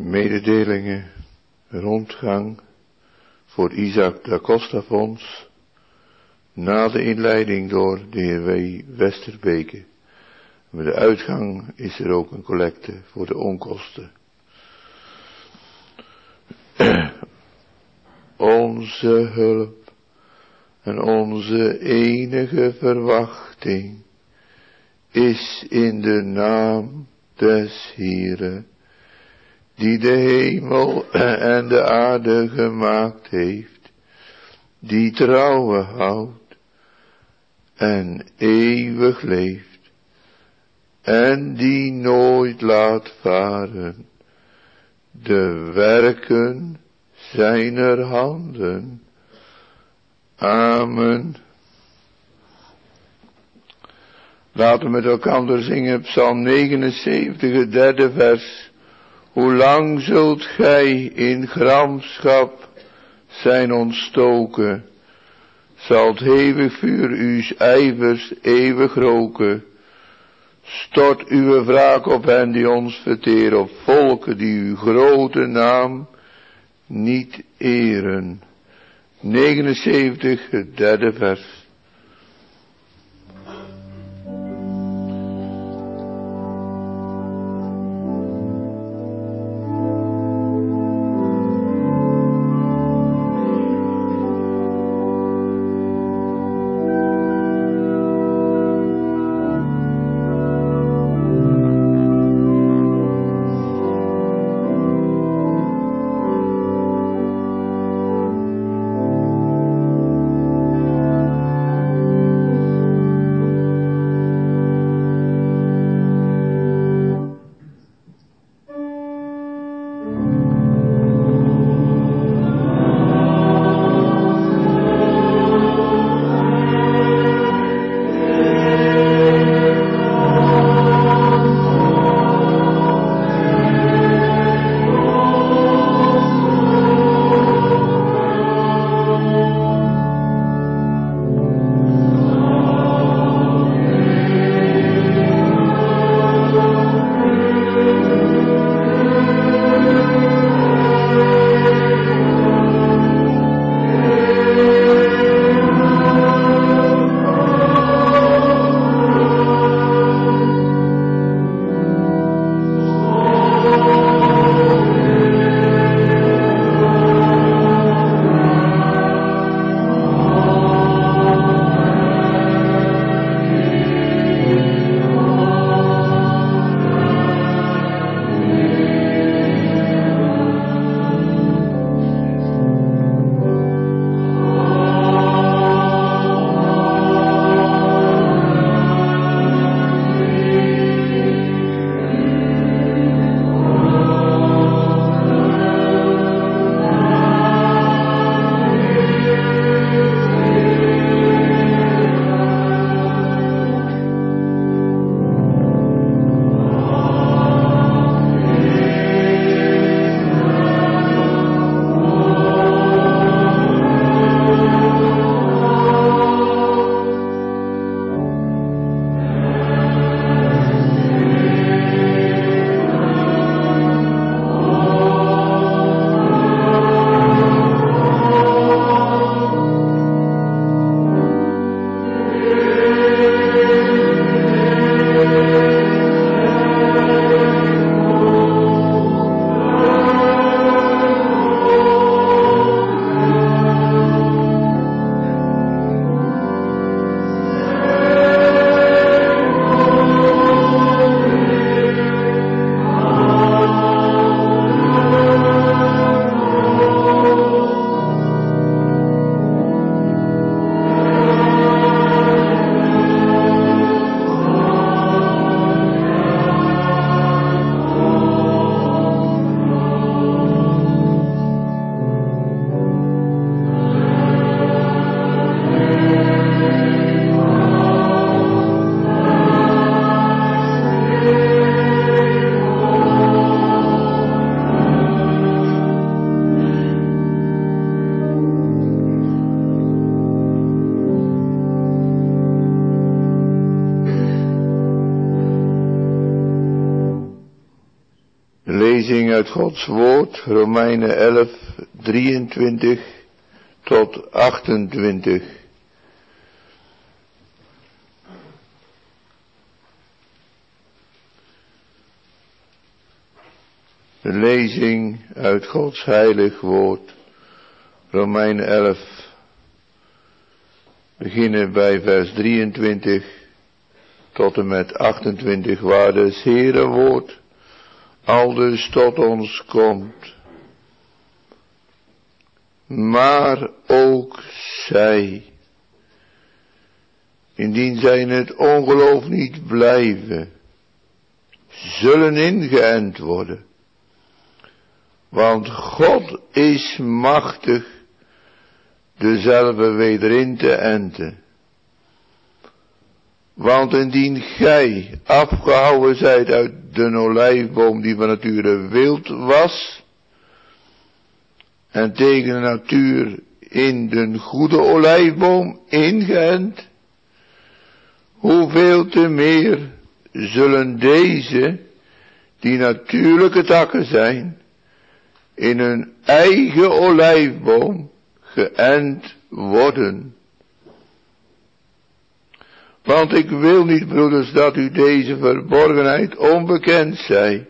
mededelingen, rondgang voor Isaac da Costa Fonds, na de inleiding door de heer W. Westerbeke. Met de uitgang is er ook een collecte voor de onkosten. onze hulp en onze enige verwachting is in de naam des Heren, die de hemel en de aarde gemaakt heeft, die trouwen houdt en eeuwig leeft, en die nooit laat varen de werken zijner handen. Amen. Laten we met elkaar zingen Psalm 79, het derde vers. Hoe lang zult gij in gramschap zijn ontstoken? Zal het hevig vuur uw ijvers eeuwig roken? Stort uw wraak op hen die ons verteren, op volken die uw grote naam niet eren. 79, het derde vers. Gods woord, Romeinen 11, 23 tot 28. De lezing uit Gods heilig woord, Romeinen 11, beginnen bij vers 23 tot en met 28, waar de Heere woord aldus tot ons komt. Maar ook zij, indien zij in het ongeloof niet blijven, zullen ingeënt worden. Want God is machtig dezelfde weder in te enten. Want indien gij afgehouden zijt uit de olijfboom die van nature wild was, en tegen de natuur in de goede olijfboom ingeënt, hoeveel te meer zullen deze, die natuurlijke takken zijn, in hun eigen olijfboom geënt worden. Want ik wil niet, broeders, dat u deze verborgenheid onbekend zij,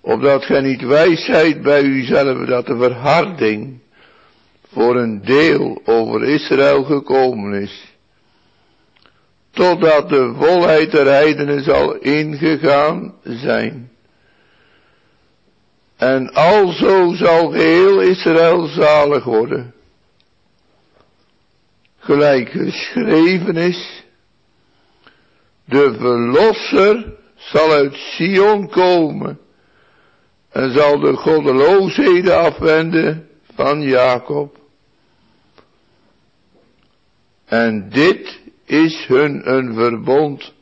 opdat gij niet wijsheid bij uzelf dat de verharding voor een deel over Israël gekomen is, totdat de volheid der heidenen zal ingegaan zijn. En alzo zal geheel Israël zalig worden. Gelijk geschreven is, de verlosser zal uit Sion komen en zal de goddeloosheden afwenden van Jacob. En dit is hun een verbond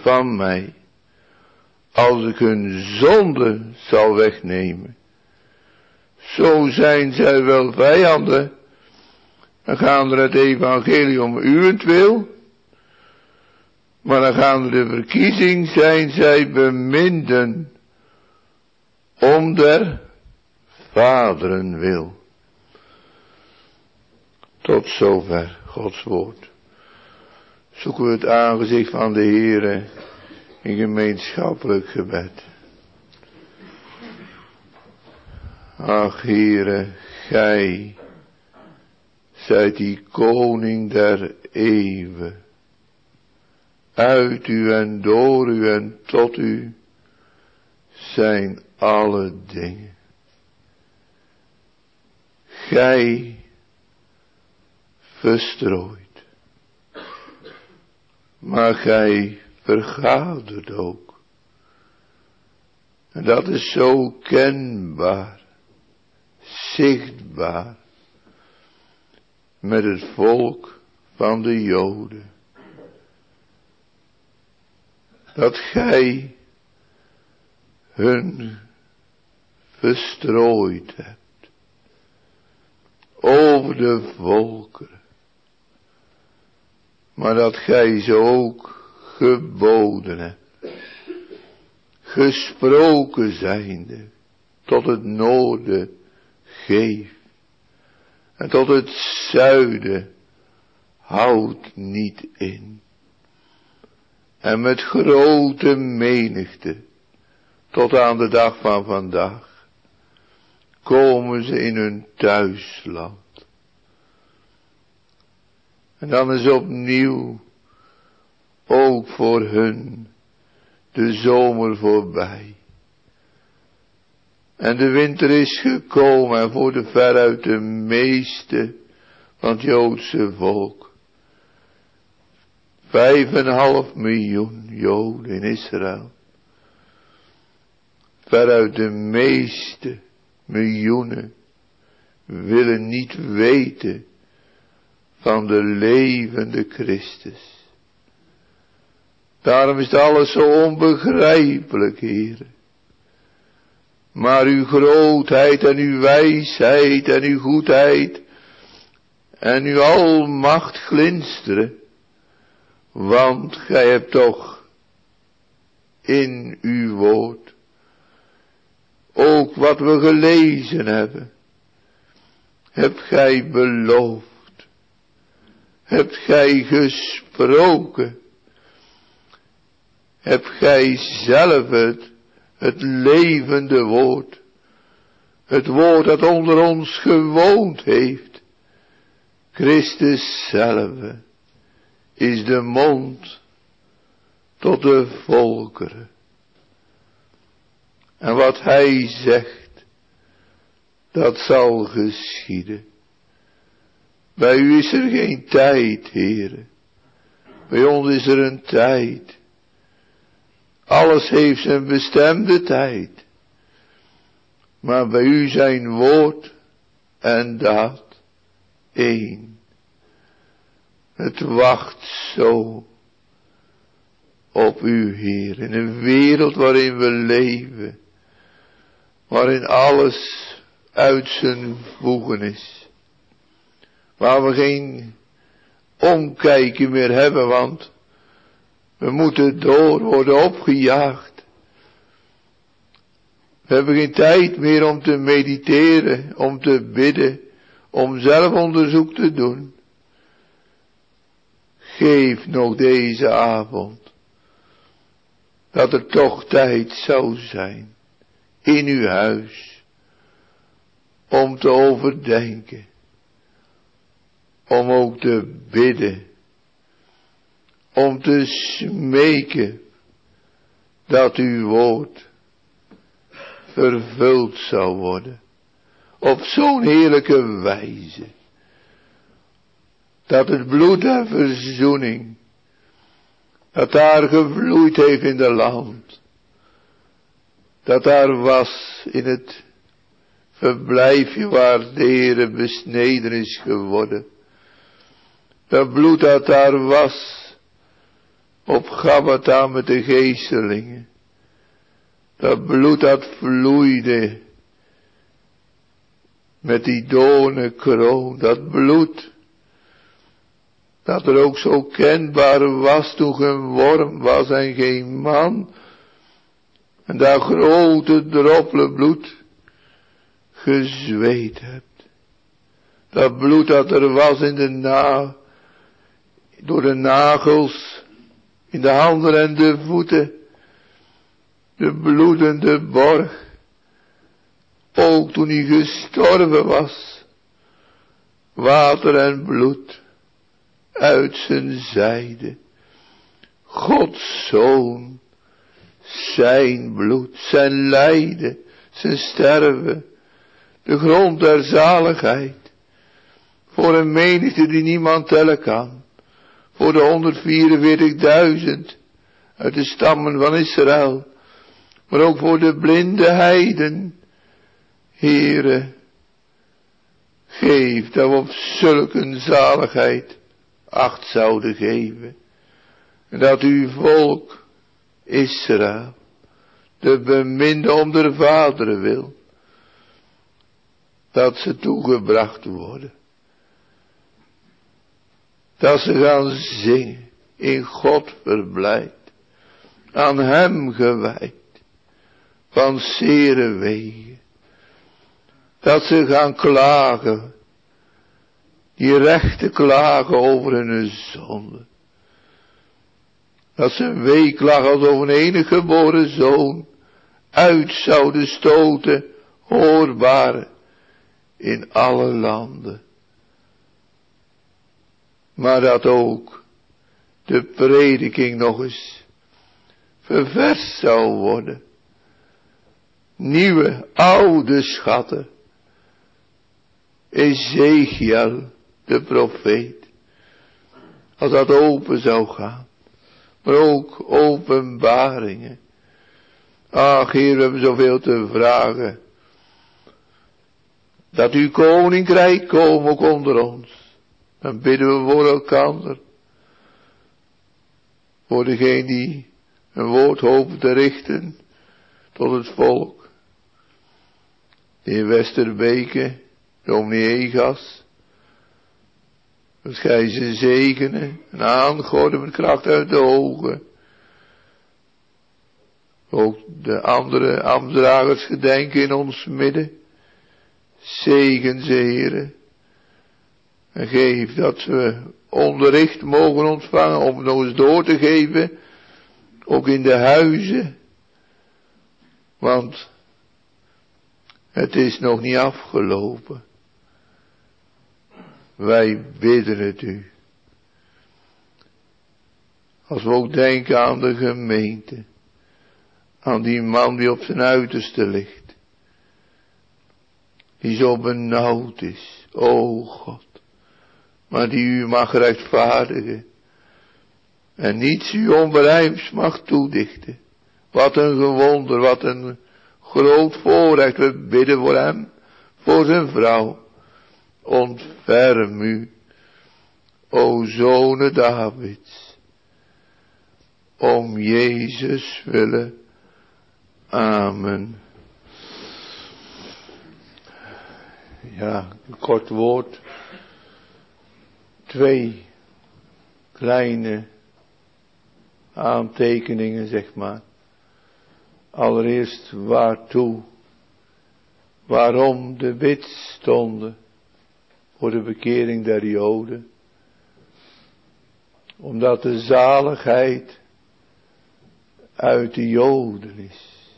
van mij als ik hun zonde zal wegnemen. Zo zijn zij wel vijanden, dan gaan er het evangelie om uwentwil, maar dan gaan de verkiezing zijn zij beminden, om der vaderen wil. Tot zover Gods woord. Zoeken we het aangezicht van de Heere in gemeenschappelijk gebed. Ach, Heere, Gij zijt die koning der eeuwen. Uit u en door u en tot u zijn alle dingen. Gij verstrooit, maar gij vergadert ook. En dat is zo kenbaar, zichtbaar, met het volk van de Joden. Dat gij hun verstrooid hebt over de volkeren. Maar dat gij ze ook geboden hebt. Gesproken zijnde tot het noorden geef. En tot het zuiden houd niet in. En met grote menigte tot aan de dag van vandaag komen ze in hun thuisland. En dan is opnieuw ook voor hun de zomer voorbij. En de winter is gekomen en voor de veruit de meeste van het Joodse volk. Vijf en een half miljoen Joden in Israël. Veruit de meeste miljoenen willen niet weten van de levende Christus. Daarom is alles zo onbegrijpelijk, heren. Maar uw grootheid en uw wijsheid en uw goedheid en uw almacht glinsteren. Want gij hebt toch in uw woord ook wat we gelezen hebben. Hebt gij beloofd. Hebt gij gesproken. Hebt gij zelf het, het levende woord. Het woord dat onder ons gewoond heeft. Christus zelf is de mond tot de volkeren. En wat hij zegt, dat zal geschieden. Bij u is er geen tijd, heren. Bij ons is er een tijd. Alles heeft zijn bestemde tijd. Maar bij u zijn woord en daad één. Het wacht zo op u, Heer, in een wereld waarin we leven, waarin alles uit zijn voegen is, waar we geen omkijken meer hebben, want we moeten door worden opgejaagd. We hebben geen tijd meer om te mediteren, om te bidden, om zelfonderzoek te doen. Geef nog deze avond dat er toch tijd zou zijn in uw huis om te overdenken, om ook te bidden, om te smeken dat uw woord vervuld zou worden op zo'n heerlijke wijze dat het bloed der verzoening dat daar gevloeid heeft in de land. Dat daar was in het verblijfje waar de Heere besneden is geworden. Dat bloed dat daar was op Gabata met de geestelingen. Dat bloed dat vloeide met die kroon, dat bloed dat er ook zo kenbaar was toen geen worm was en geen man. En daar grote droppelen bloed gezweet hebt. Dat bloed dat er was in de na, door de nagels, in de handen en de voeten. De bloedende borg. Ook toen hij gestorven was. Water en bloed uit zijn zijde. Gods zoon, zijn bloed, zijn lijden, zijn sterven, de grond der zaligheid, voor een menigte die niemand tellen kan, voor de 144.000 uit de stammen van Israël, maar ook voor de blinde heiden, Heere, geef dat we op zulke zaligheid acht zouden geven. En dat uw volk, Israël, de beminde om de vaderen wil, dat ze toegebracht worden. Dat ze gaan zingen, in God verblijd, aan Hem gewijd, van zere wegen. Dat ze gaan klagen die rechten klagen over hun zonde. Dat ze een weeklag als over een enige geboren zoon uit zouden stoten, hoorbaar in alle landen. Maar dat ook de prediking nog eens ververs zou worden. Nieuwe, oude schatten. Ezekiel de profeet. Als dat open zou gaan. Maar ook openbaringen. Ach, Heer, we hebben zoveel te vragen. Dat uw koninkrijk komen ook onder ons. Dan bidden we voor elkaar. Voor degene die een woord hopen te richten tot het volk. De heer Westerbeke, dominee Egas, dat gij ze zegenen en aangorden met kracht uit de ogen. Ook de andere ambtsdragers gedenken in ons midden. Zegen ze, heren. En geef dat we onderricht mogen ontvangen om nog eens door te geven. Ook in de huizen. Want het is nog niet afgelopen. Wij bidden het u. Als we ook denken aan de gemeente. Aan die man die op zijn uiterste ligt. Die zo benauwd is. O God. Maar die u mag rechtvaardigen. En niets u onberijms mag toedichten. Wat een gewonder, wat een groot voorrecht. We bidden voor hem, voor zijn vrouw. Ontferm u, o zonen Davids, om Jezus willen. Amen. Ja, een kort woord. Twee kleine aantekeningen, zeg maar. Allereerst waartoe, waarom de wit stonden voor de bekering der Joden. Omdat de zaligheid uit de Joden is.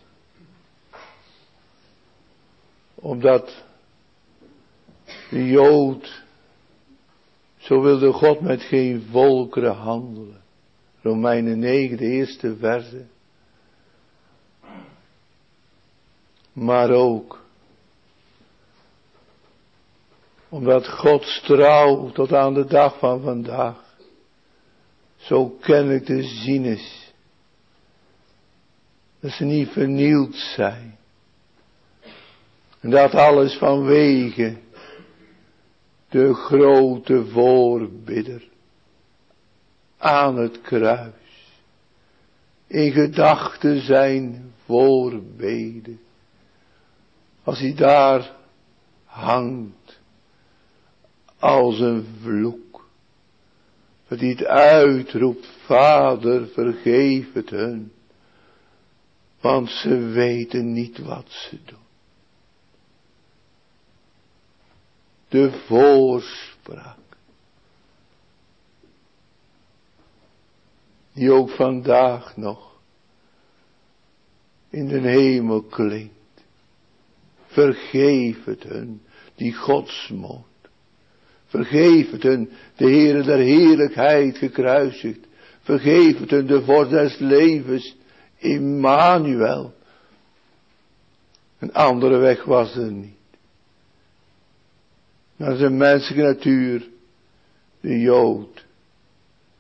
Omdat de Jood, zo wilde God met geen volkeren handelen. Romeinen 9, de eerste verse. Maar ook omdat Gods trouw tot aan de dag van vandaag zo kennelijk te zien is. Dat ze niet vernield zijn. En dat alles vanwege de grote voorbidder aan het kruis. In gedachten zijn voorbeden. Als hij daar hangt als een vloek. Hij het uitroept, Vader vergeef het hun. Want ze weten niet wat ze doen. De voorspraak. Die ook vandaag nog in de hemel klinkt. Vergeef het hun, die godsmoed. Vergeef het hun, de Heere der heerlijkheid gekruisigd. Vergeef het hun, de vorst des levens, Immanuel. Een andere weg was er niet. Naar zijn menselijke natuur, de Jood,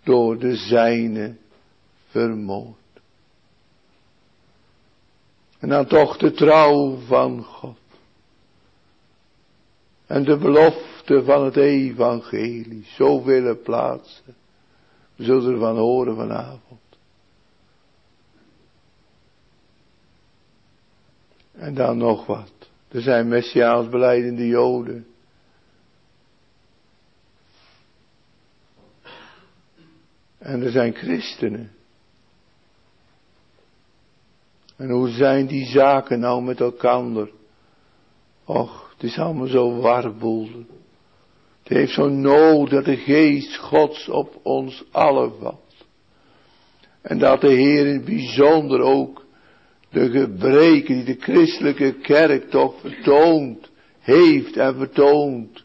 door de zijne vermoord. En dan toch de trouw van God. En de belofte van het evangelie zo willen plaatsen. We zullen ervan horen vanavond. En dan nog wat. Er zijn messiaans beleidende joden. En er zijn christenen. En hoe zijn die zaken nou met elkaar? Och, het is allemaal zo warboel. Het heeft zo nood dat de geest Gods op ons allen valt. En dat de Heer in het bijzonder ook de gebreken die de christelijke kerk toch vertoont, heeft en vertoont.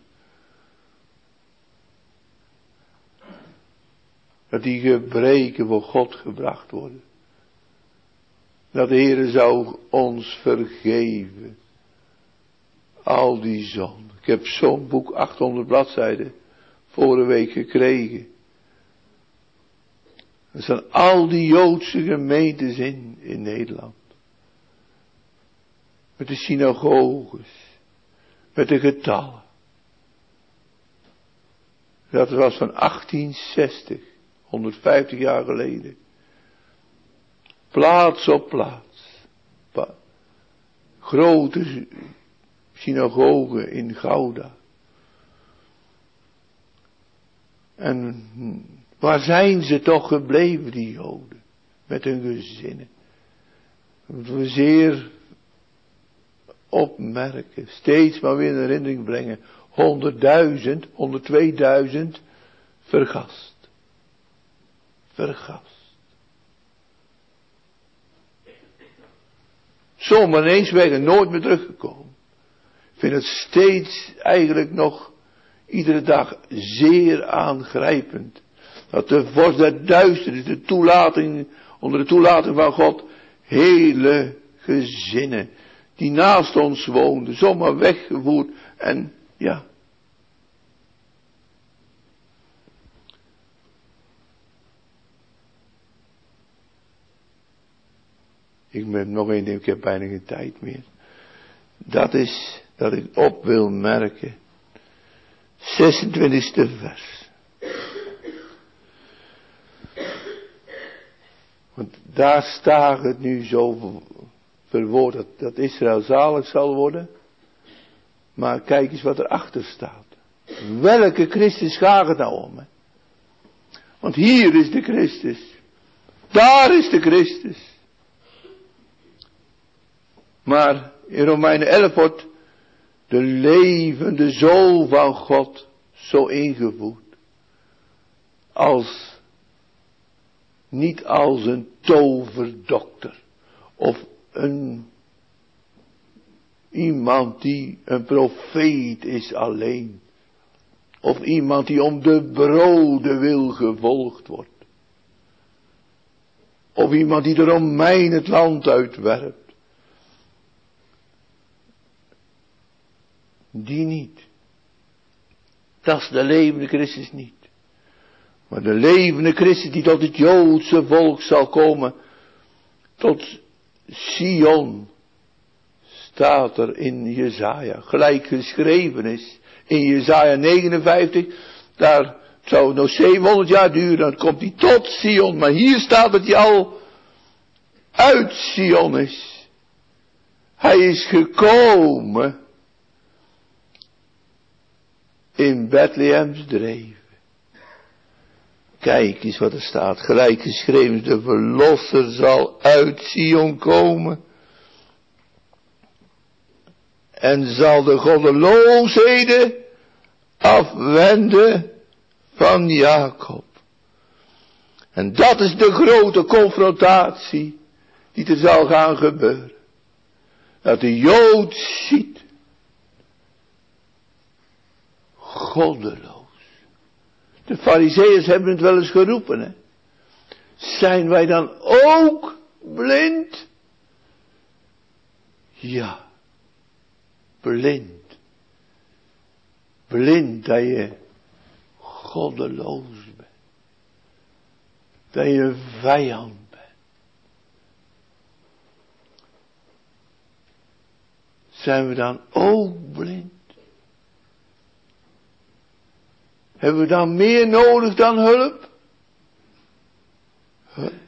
Dat die gebreken voor God gebracht worden. Dat de Heer zou ons vergeven al die zon. Ik heb zo'n boek, 800 bladzijden, vorige week gekregen. Er staan al die Joodse gemeentes in, in Nederland. Met de synagoges. Met de getallen. Dat was van 1860, 150 jaar geleden. Plaats op plaats. Grote synagoge in Gouda. En waar zijn ze toch gebleven, die Joden, met hun gezinnen? zeer opmerken, steeds maar weer in herinnering brengen. 100.000, 102.000 vergast. Vergast. Sommigen ineens weg en nooit meer teruggekomen. Vind het steeds eigenlijk nog iedere dag zeer aangrijpend. Dat de vorst der duisternis, de toelating, onder de toelating van God, hele gezinnen die naast ons woonden, zomaar weggevoerd en ja. Ik ben nog één ding, ik heb bijna geen tijd meer. Dat is dat ik op wil merken. 26e vers. Want daar staat het nu zo verwoord dat, Israël zalig zal worden. Maar kijk eens wat erachter staat. Welke Christus gaat het nou om? Want hier is de Christus. Daar is de Christus. Maar in Romeinen 11 wordt de levende zoon van God zo ingevoerd. Als, niet als een toverdokter. Of een, iemand die een profeet is alleen. Of iemand die om de broden wil gevolgd wordt. Of iemand die de Romein het land uitwerpt. Die niet. Dat is de levende Christus niet. Maar de levende Christus die tot het Joodse volk zal komen. Tot Sion. Staat er in Jezaja. Gelijk geschreven is. In Jezaja 59. Daar zou nog 700 jaar duren. Dan komt hij tot Sion. Maar hier staat dat hij al uit Sion is. Hij is gekomen in Bethlehems dreven. Kijk eens wat er staat, gelijk geschreven, de verlosser zal uit Sion komen. En zal de goddeloosheden afwenden van Jacob. En dat is de grote confrontatie die er zal gaan gebeuren. Dat de Jood ziet goddeloos. De fariseeërs hebben het wel eens geroepen, hè. Zijn wij dan ook blind? Ja, blind. Blind dat je goddeloos bent. Dat je vijand bent. Zijn we dan ook blind? Hebben we dan meer nodig dan hulp?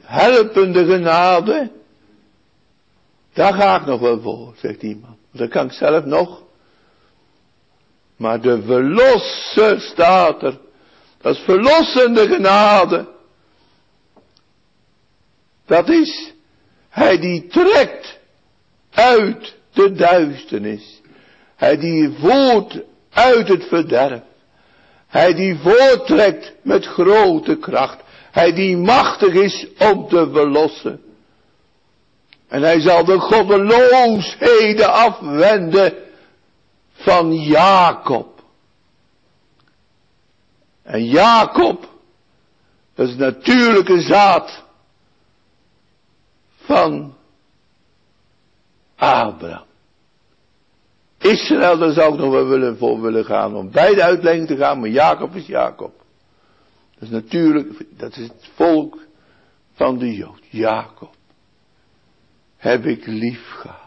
Helpende genade? Daar ga ik nog wel voor, zegt iemand. Dat kan ik zelf nog. Maar de verlosser staat er. Dat is verlossende genade. Dat is hij die trekt uit de duisternis. Hij die voert uit het verderf. Hij die voortrekt met grote kracht. Hij die machtig is om te verlossen. En hij zal de goddeloosheden afwenden van Jacob. En Jacob, is natuurlijke zaad van Abraham. Israël, daar zou ik nog wel willen, voor willen gaan om beide uitleggingen te gaan, maar Jacob is Jacob. Dat is natuurlijk, dat is het volk van de Jood. Jacob heb ik lief gehad.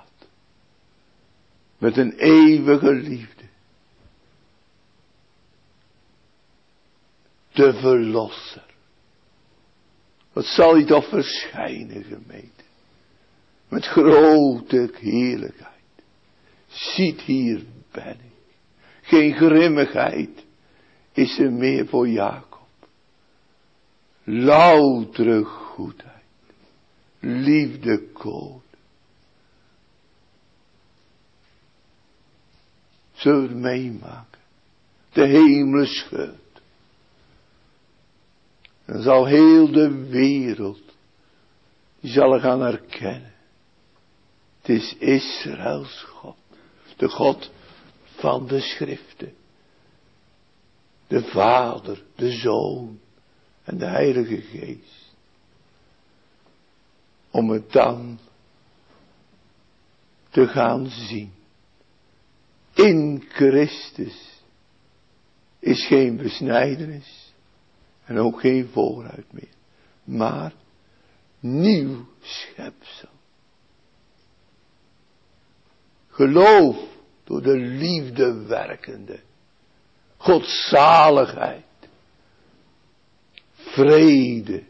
Met een eeuwige liefde. De verlosser. Wat zal hij toch verschijnen gemeten. Met grote heerlijkheid. Ziet hier ben ik. Geen grimmigheid is er meer voor Jacob. Loutere goedheid. Liefde. Zullen we het meemaken? De hemel schudt. Dan zal heel de wereld, die zal gaan herkennen. Het is Israëls God. De God van de schriften. De Vader, de Zoon en de Heilige Geest. Om het dan te gaan zien. In Christus is geen besnijdenis en ook geen vooruit meer, maar nieuw schepsel. Geloof door de liefde werkende. Godzaligheid. Vrede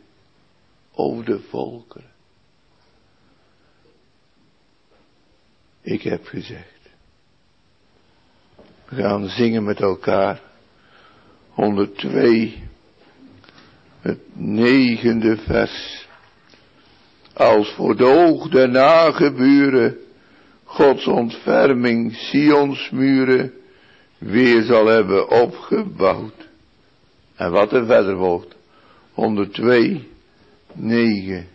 over de volkeren. Ik heb gezegd. We gaan zingen met elkaar. 102. Het negende vers. Als voor de oog nageburen Gods ontferming Sions muren weer zal hebben opgebouwd. En wat er verder wordt. 102, 9.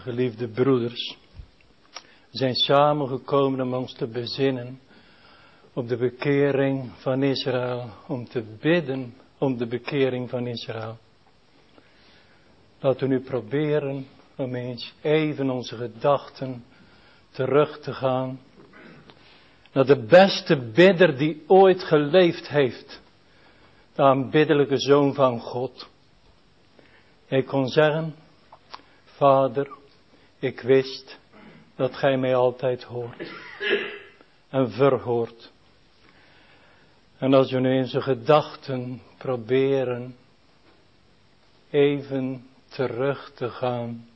Geliefde broeders, zijn samengekomen om ons te bezinnen op de bekering van Israël, om te bidden om de bekering van Israël. Laten we nu proberen om eens even onze gedachten terug te gaan naar de beste bidder die ooit geleefd heeft, de aanbiddelijke zoon van God. Hij kon zeggen, Vader, ik wist dat gij mij altijd hoort en verhoort. En als we nu in zijn gedachten proberen even terug te gaan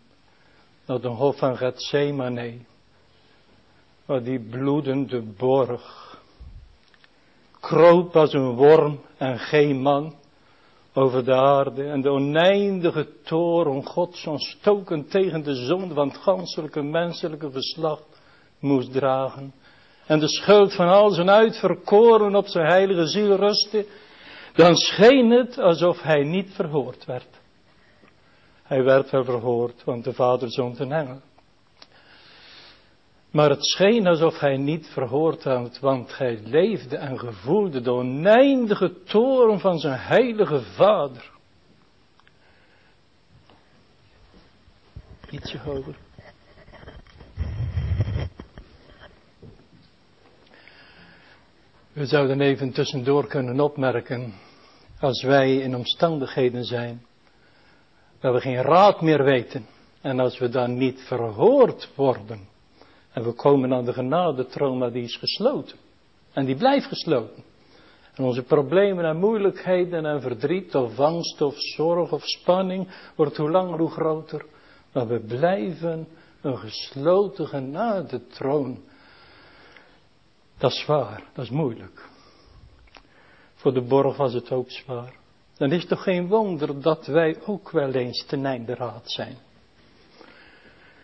naar de hof van Gethsemane, waar die bloedende borg kroop als een worm en geen man over de aarde en de oneindige toren Gods ontstoken tegen de zonde van het ganselijke menselijke geslacht moest dragen en de schuld van al zijn uitverkoren op zijn heilige ziel rustte, dan scheen het alsof hij niet verhoord werd. Hij werd wel verhoord, want de Vader zond een engel. Maar het scheen alsof hij niet verhoord had, want hij leefde en gevoelde de oneindige toren van zijn heilige Vader. Ietsje hoger. We zouden even tussendoor kunnen opmerken, als wij in omstandigheden zijn, dat we geen raad meer weten, en als we dan niet verhoord worden, en we komen aan de genadetroon, maar die is gesloten, en die blijft gesloten. En onze problemen en moeilijkheden en verdriet of angst of zorg of spanning wordt hoe langer hoe groter, maar we blijven een gesloten genadetroon dat is zwaar, dat is moeilijk. Voor de borg was het ook zwaar. Dan is toch geen wonder dat wij ook wel eens ten einde raad zijn.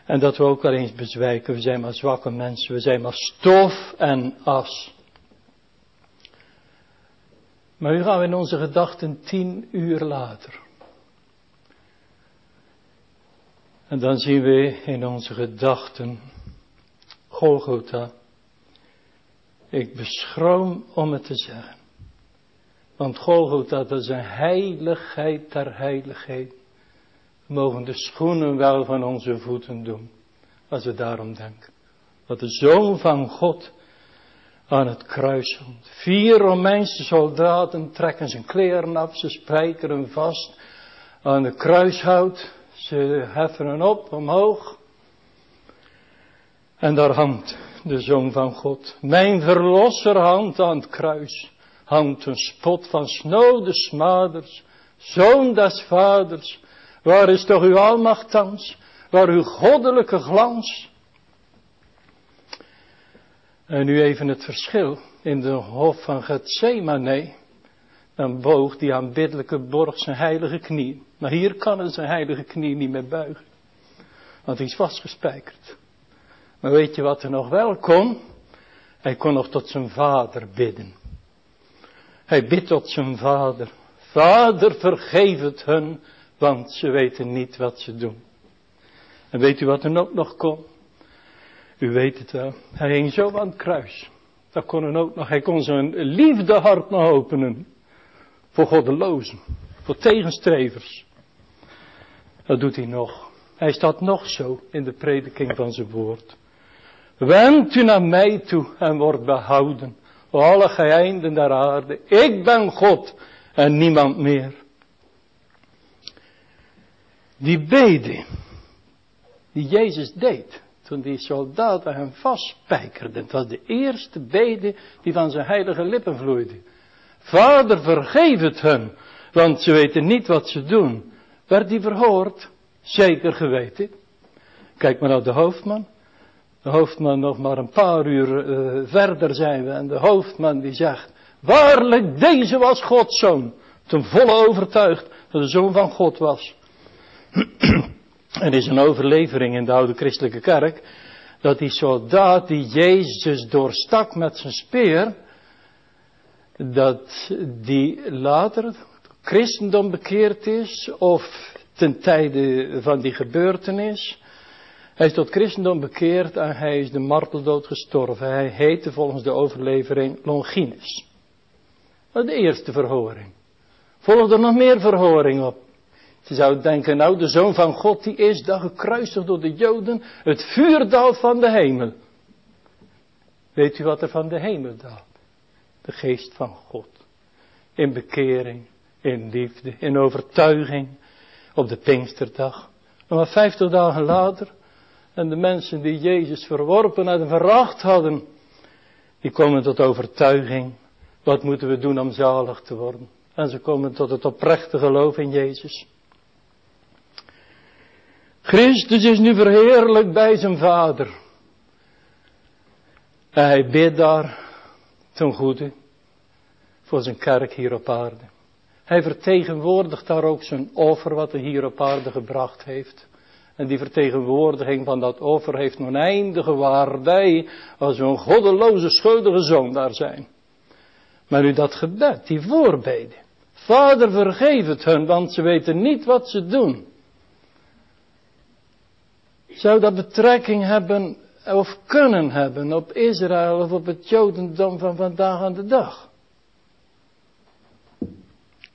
En dat we ook wel eens bezwijken. We zijn maar zwakke mensen. We zijn maar stof en as. Maar nu gaan we in onze gedachten tien uur later. En dan zien we in onze gedachten Golgotha. Ik beschroom om het te zeggen. Want Golgotha, dat is een heiligheid ter heiligheid. Mogen de schoenen wel van onze voeten doen. Als we daarom denken. Dat de Zoon van God aan het kruis stond. Vier Romeinse soldaten trekken zijn kleren af, ze spijkeren vast aan de kruishout. Ze heffen hem op, omhoog. En daar hangt de Zoon van God. Mijn verlosser hangt aan het kruis. Hangt een spot van snode smaders. Zoon des vaders. Waar is toch uw almacht thans? Waar uw goddelijke glans? En nu even het verschil. In de hof van Gethsemane. Dan boog die aanbiddelijke borg zijn heilige knie. Maar hier kan hij zijn heilige knie niet meer buigen. Want hij is vastgespijkerd. Maar weet je wat er nog wel kon? Hij kon nog tot zijn vader bidden. Hij bidt tot zijn vader. Vader, vergeef het hun, want ze weten niet wat ze doen. En weet u wat er ook nog kon? U weet het wel. Hij hing zo aan het kruis. Dat kon er ook nog. Hij kon zijn liefdehart nog openen. Voor goddelozen. Voor tegenstrevers. Dat doet hij nog. Hij staat nog zo in de prediking van zijn woord. Wend u naar mij toe en wordt behouden. O alle geinden der aarde. Ik ben God en niemand meer. Die bede die Jezus deed toen die soldaten hem vastspijkerden. Het was de eerste bede die van zijn heilige lippen vloeide. Vader vergeef het hun, want ze weten niet wat ze doen. Werd die verhoord? Zeker geweten. Kijk maar naar de hoofdman. De hoofdman nog maar een paar uur uh, verder zijn we. En de hoofdman die zegt, waarlijk deze was Gods zoon. Ten volle overtuigd dat de zoon van God was. er is een overlevering in de oude christelijke kerk. Dat die soldaat die Jezus doorstak met zijn speer. Dat die later christendom bekeerd is. Of ten tijde van die gebeurtenis. Hij is tot christendom bekeerd en hij is de marteldood gestorven. Hij heette volgens de overlevering Longinus. Dat is de eerste verhoring. Volgde er nog meer verhoring op. Je zou denken, nou de Zoon van God die is dan gekruisigd door de Joden. Het vuur daalt van de hemel. Weet u wat er van de hemel daalt? De geest van God. In bekering, in liefde, in overtuiging. Op de Pinksterdag. Nog maar vijftig dagen later. En de mensen die Jezus verworpen en veracht hadden. Die komen tot overtuiging. Wat moeten we doen om zalig te worden? En ze komen tot het oprechte geloof in Jezus. Christus is nu verheerlijk bij zijn Vader. En hij bidt daar ten goede voor zijn kerk hier op aarde. Hij vertegenwoordigt daar ook zijn offer wat hij hier op aarde gebracht heeft. En die vertegenwoordiging van dat offer heeft een eindige waarde als we een goddeloze schuldige zoon daar zijn. Maar nu dat gebed, die voorbeden. Vader vergeef het hun, want ze weten niet wat ze doen. Zou dat betrekking hebben of kunnen hebben op Israël of op het Jodendom van vandaag aan de dag?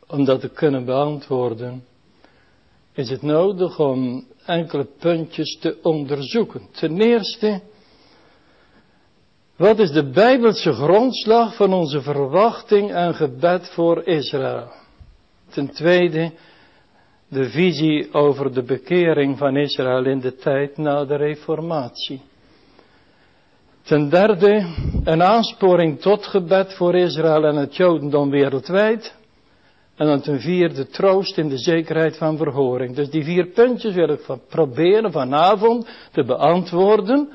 Om dat te kunnen beantwoorden, is het nodig om enkele puntjes te onderzoeken. Ten eerste, wat is de Bijbelse grondslag van onze verwachting en gebed voor Israël? Ten tweede, de visie over de bekering van Israël in de tijd na de Reformatie. Ten derde, een aansporing tot gebed voor Israël en het Jodendom wereldwijd. En dan ten vierde, troost in de zekerheid van verhoring. Dus die vier puntjes wil ik proberen vanavond te beantwoorden.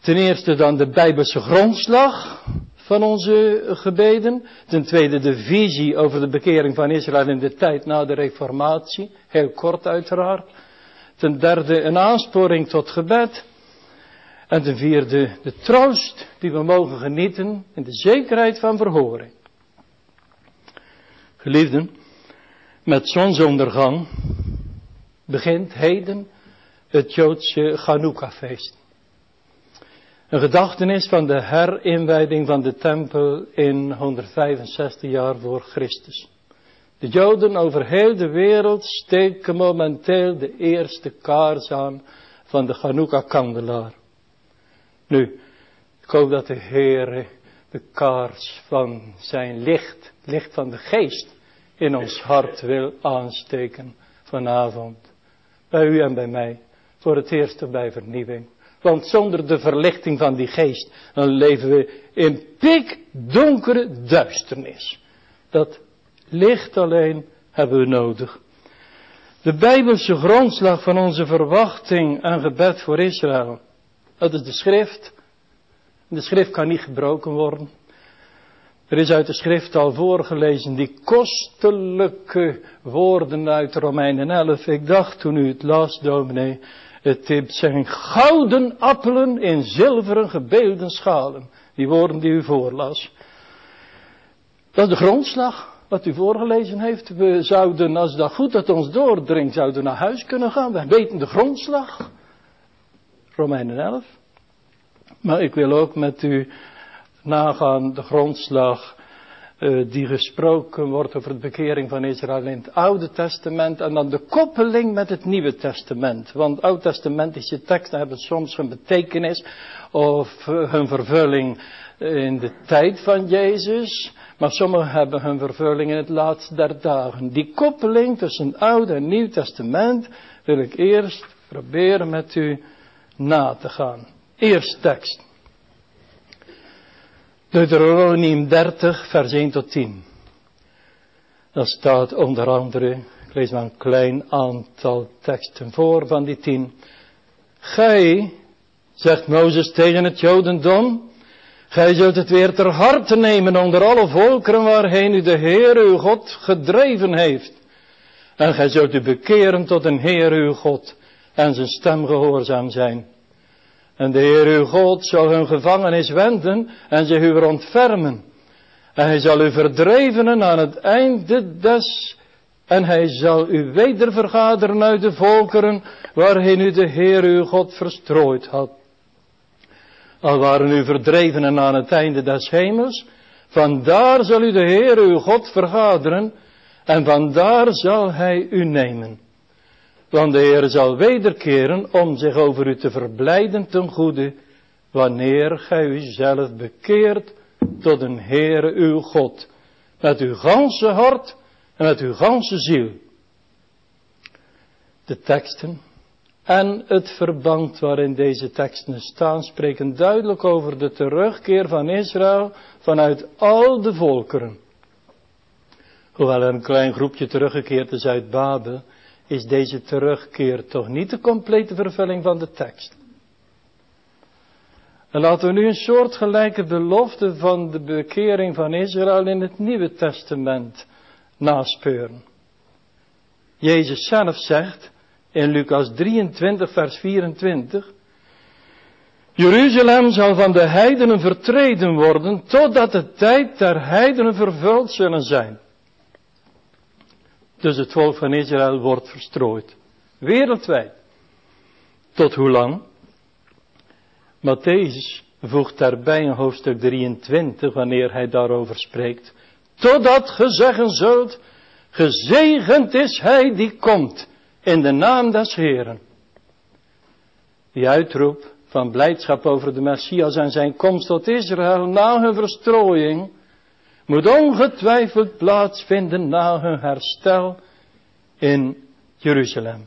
Ten eerste dan de Bijbelse grondslag van onze gebeden. Ten tweede de visie over de bekering van Israël in de tijd na de Reformatie. Heel kort uiteraard. Ten derde een aansporing tot gebed. En ten vierde de troost die we mogen genieten in de zekerheid van verhoring. Geliefden, met zonsondergang begint heden het Joodse Chanukka-feest. Een gedachtenis van de herinwijding van de tempel in 165 jaar voor Christus. De Joden over heel de wereld steken momenteel de eerste kaars aan van de Chanukka-kandelaar. Nu, ik hoop dat de Heer de kaars van zijn licht, licht van de geest, in ons hart wil aansteken vanavond. Bij u en bij mij, voor het eerst bij vernieuwing. Want zonder de verlichting van die geest, dan leven we in pikdonkere duisternis. Dat licht alleen hebben we nodig. De Bijbelse grondslag van onze verwachting en gebed voor Israël. Dat is de schrift. De schrift kan niet gebroken worden. Er is uit de schrift al voorgelezen die kostelijke woorden uit Romeinen 11. Ik dacht toen u het las, dominee, het zijn gouden appelen in zilveren gebeelden schalen. Die woorden die u voorlas. Dat is de grondslag wat u voorgelezen heeft. We zouden, als dat goed dat ons doordringt, zouden naar huis kunnen gaan. We weten de grondslag. Romeinen 11. Maar ik wil ook met u nagaan de grondslag die gesproken wordt over de bekering van Israël in het Oude Testament en dan de koppeling met het Nieuwe Testament. Want Oud-testamentische teksten hebben soms een betekenis of uh, hun vervulling in de tijd van Jezus, maar sommige hebben hun vervulling in het laatste der dagen. Die koppeling tussen Oud en Nieuw Testament wil ik eerst proberen met u na te gaan. Eerst tekst. Deuteronomium 30, vers 1 tot 10. Daar staat onder andere, ik lees maar een klein aantal teksten voor van die tien. Gij, zegt Mozes tegen het Jodendom, gij zult het weer ter harte nemen onder alle volkeren waarheen u de Heer uw God gedreven heeft. En gij zult u bekeren tot een Heer uw God en zijn stem gehoorzaam zijn. En de Heer uw God zal hun gevangenis wenden en zich u ontfermen. En hij zal u verdrevenen aan het einde des En hij zal u weder vergaderen uit de volkeren waarheen u de Heer uw God verstrooid had. Al waren u verdrevenen aan het einde des hemels, vandaar zal u de Heer uw God vergaderen en vandaar zal hij u nemen. Want de Heer zal wederkeren om zich over u te verblijden ten goede, wanneer gij u zelf bekeert tot een Heere uw God, met uw ganse hart en met uw ganse ziel. De teksten en het verband waarin deze teksten staan spreken duidelijk over de terugkeer van Israël vanuit al de volkeren. Hoewel er een klein groepje teruggekeerd is uit Babel, is deze terugkeer toch niet de complete vervulling van de tekst. En laten we nu een soortgelijke belofte van de bekering van Israël in het Nieuwe Testament naspeuren. Jezus zelf zegt in Lucas 23 vers 24, Jeruzalem zal van de heidenen vertreden worden totdat de tijd der heidenen vervuld zullen zijn. Dus het volk van Israël wordt verstrooid. Wereldwijd. Tot hoe lang? Matthäus voegt daarbij in hoofdstuk 23, wanneer hij daarover spreekt. Totdat ge zeggen zult, gezegend is hij die komt in de naam des Heren. Die uitroep van blijdschap over de Messias en zijn komst tot Israël na hun verstrooiing moet ongetwijfeld plaatsvinden na hun herstel in Jeruzalem.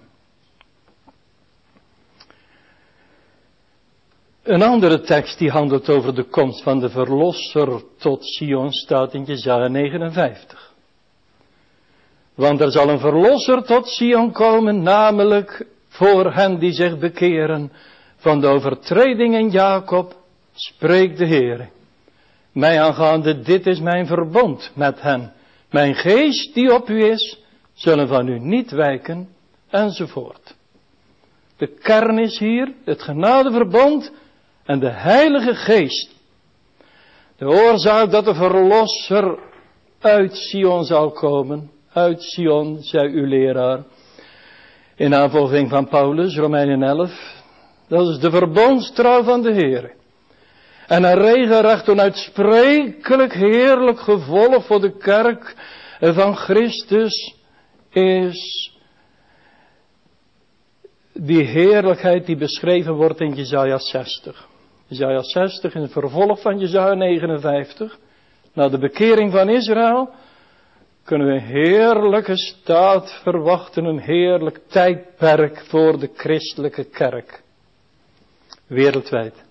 Een andere tekst die handelt over de komst van de verlosser tot Sion staat in Jezaja 59. Want er zal een verlosser tot Sion komen, namelijk voor hen die zich bekeren van de overtreding in Jacob, spreekt de Heer. Mij aangaande, dit is mijn verbond met hen. Mijn geest die op u is, zullen van u niet wijken, enzovoort. De kern is hier, het genadeverbond en de Heilige Geest. De oorzaak dat de Verlosser uit Sion zal komen, uit Sion, zei uw leraar, in aanvolging van Paulus, Romeinen 11, dat is de verbondstrouw van de Heer. En een regenrecht onuitsprekelijk heerlijk gevolg voor de kerk van Christus is die heerlijkheid die beschreven wordt in Jezaja 60. Jezaja 60 is een vervolg van Jezaja 59. Na de bekering van Israël kunnen we een heerlijke staat verwachten, een heerlijk tijdperk voor de christelijke kerk. Wereldwijd.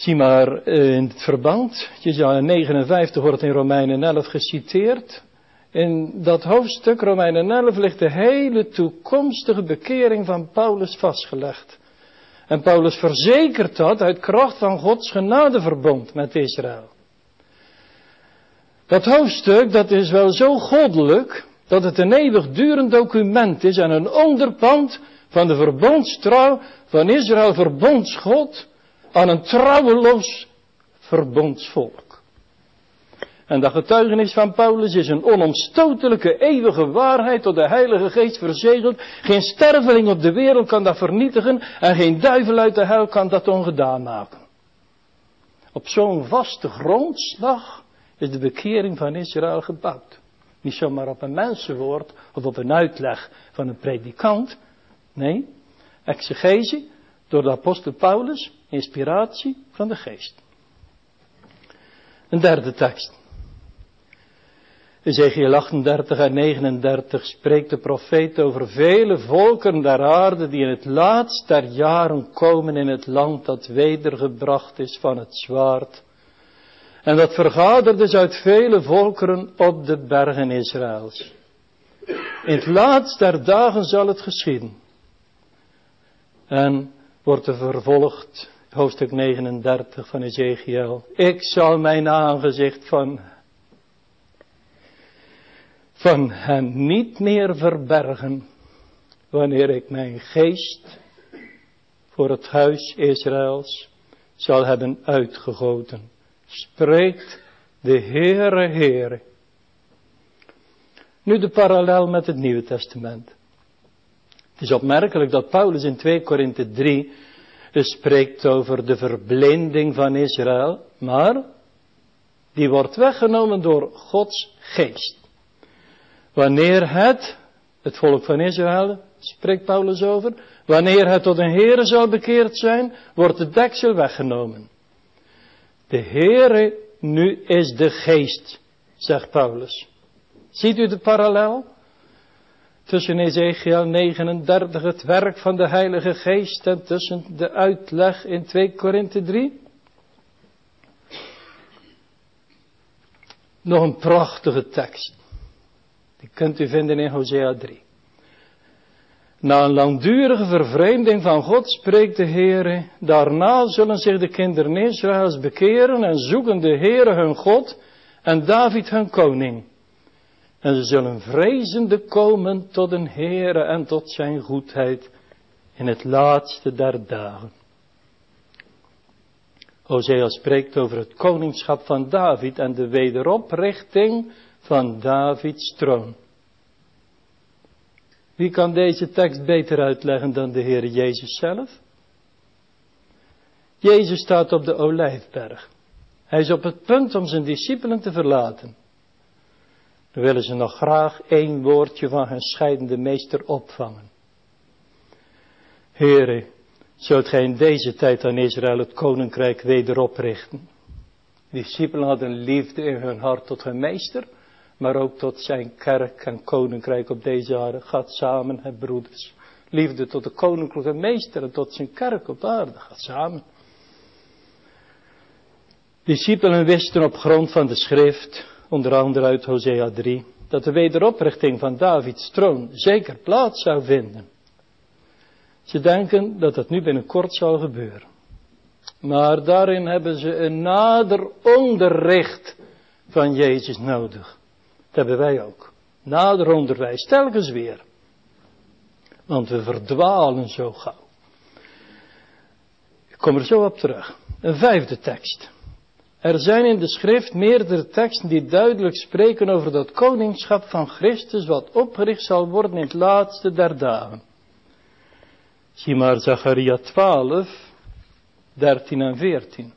Zie maar eh, in het verband, Jezaja 59 wordt in Romeinen 11 geciteerd. In dat hoofdstuk, Romeinen 11, ligt de hele toekomstige bekering van Paulus vastgelegd. En Paulus verzekert dat uit kracht van Gods genadeverbond met Israël. Dat hoofdstuk, dat is wel zo goddelijk, dat het een eeuwigdurend document is en een onderpand van de verbondstrouw van Israël verbondsgod aan een trouweloos verbondsvolk. En dat getuigenis van Paulus is een onomstotelijke eeuwige waarheid door de Heilige Geest verzegeld. Geen sterveling op de wereld kan dat vernietigen en geen duivel uit de hel kan dat ongedaan maken. Op zo'n vaste grondslag is de bekering van Israël gebouwd. Niet zomaar op een mensenwoord of op een uitleg van een predikant. Nee, exegese door de apostel Paulus, inspiratie van de geest. Een derde tekst. Ezekiel 38 en 39 spreekt de profeet over vele volken der aarde die in het laatst der jaren komen in het land dat wedergebracht is van het zwaard. En dat vergaderd is uit vele volkeren op de bergen Israëls. In het laatst der dagen zal het geschieden. En wordt er vervolgd, hoofdstuk 39 van Ezekiel. Ik zal mijn aangezicht van van hen niet meer verbergen wanneer ik mijn geest voor het huis Israëls zal hebben uitgegoten. Spreekt de Heere Heere. Nu de parallel met het Nieuwe Testament. Het is opmerkelijk dat Paulus in 2 Korinthe 3 spreekt over de verblinding van Israël, maar die wordt weggenomen door Gods geest. Wanneer het, het volk van Israël, spreekt Paulus over, wanneer het tot een Heere zal bekeerd zijn, wordt de deksel weggenomen. De Heere nu is de geest, zegt Paulus. Ziet u de parallel? Tussen Ezekiel 39, het werk van de Heilige Geest, en tussen de uitleg in 2 Korinthe 3? Nog een prachtige tekst. Die kunt u vinden in Hosea 3. Na een langdurige vervreemding van God spreekt de Heere, daarna zullen zich de kinderen Israëls bekeren en zoeken de Heere hun God en David hun koning. En ze zullen vrezende komen tot een Heere en tot zijn goedheid in het laatste der dagen. Hosea spreekt over het koningschap van David en de wederoprichting van Davids troon. Wie kan deze tekst beter uitleggen dan de Heer Jezus zelf? Jezus staat op de olijfberg. Hij is op het punt om zijn discipelen te verlaten. Willen ze nog graag één woordje van hun scheidende meester opvangen. Heere, zult gij in deze tijd aan Israël het koninkrijk wederoprichten? De discipelen hadden liefde in hun hart tot hun meester, maar ook tot zijn kerk en koninkrijk op deze aarde. Gaat samen, het broeders. Liefde tot de koninklijke meester en tot zijn kerk op aarde. Gaat samen. Discipelen wisten op grond van de schrift, onder andere uit Hosea 3, dat de wederoprichting van Davids troon zeker plaats zou vinden. Ze denken dat dat nu binnenkort zal gebeuren. Maar daarin hebben ze een nader onderricht van Jezus nodig. Dat hebben wij ook. Nader onderwijs, telkens weer. Want we verdwalen zo gauw. Ik kom er zo op terug. Een vijfde tekst. Er zijn in de schrift meerdere teksten die duidelijk spreken over dat koningschap van Christus wat opgericht zal worden in het laatste der dagen. Zie maar Zacharia 12, 13 en 14.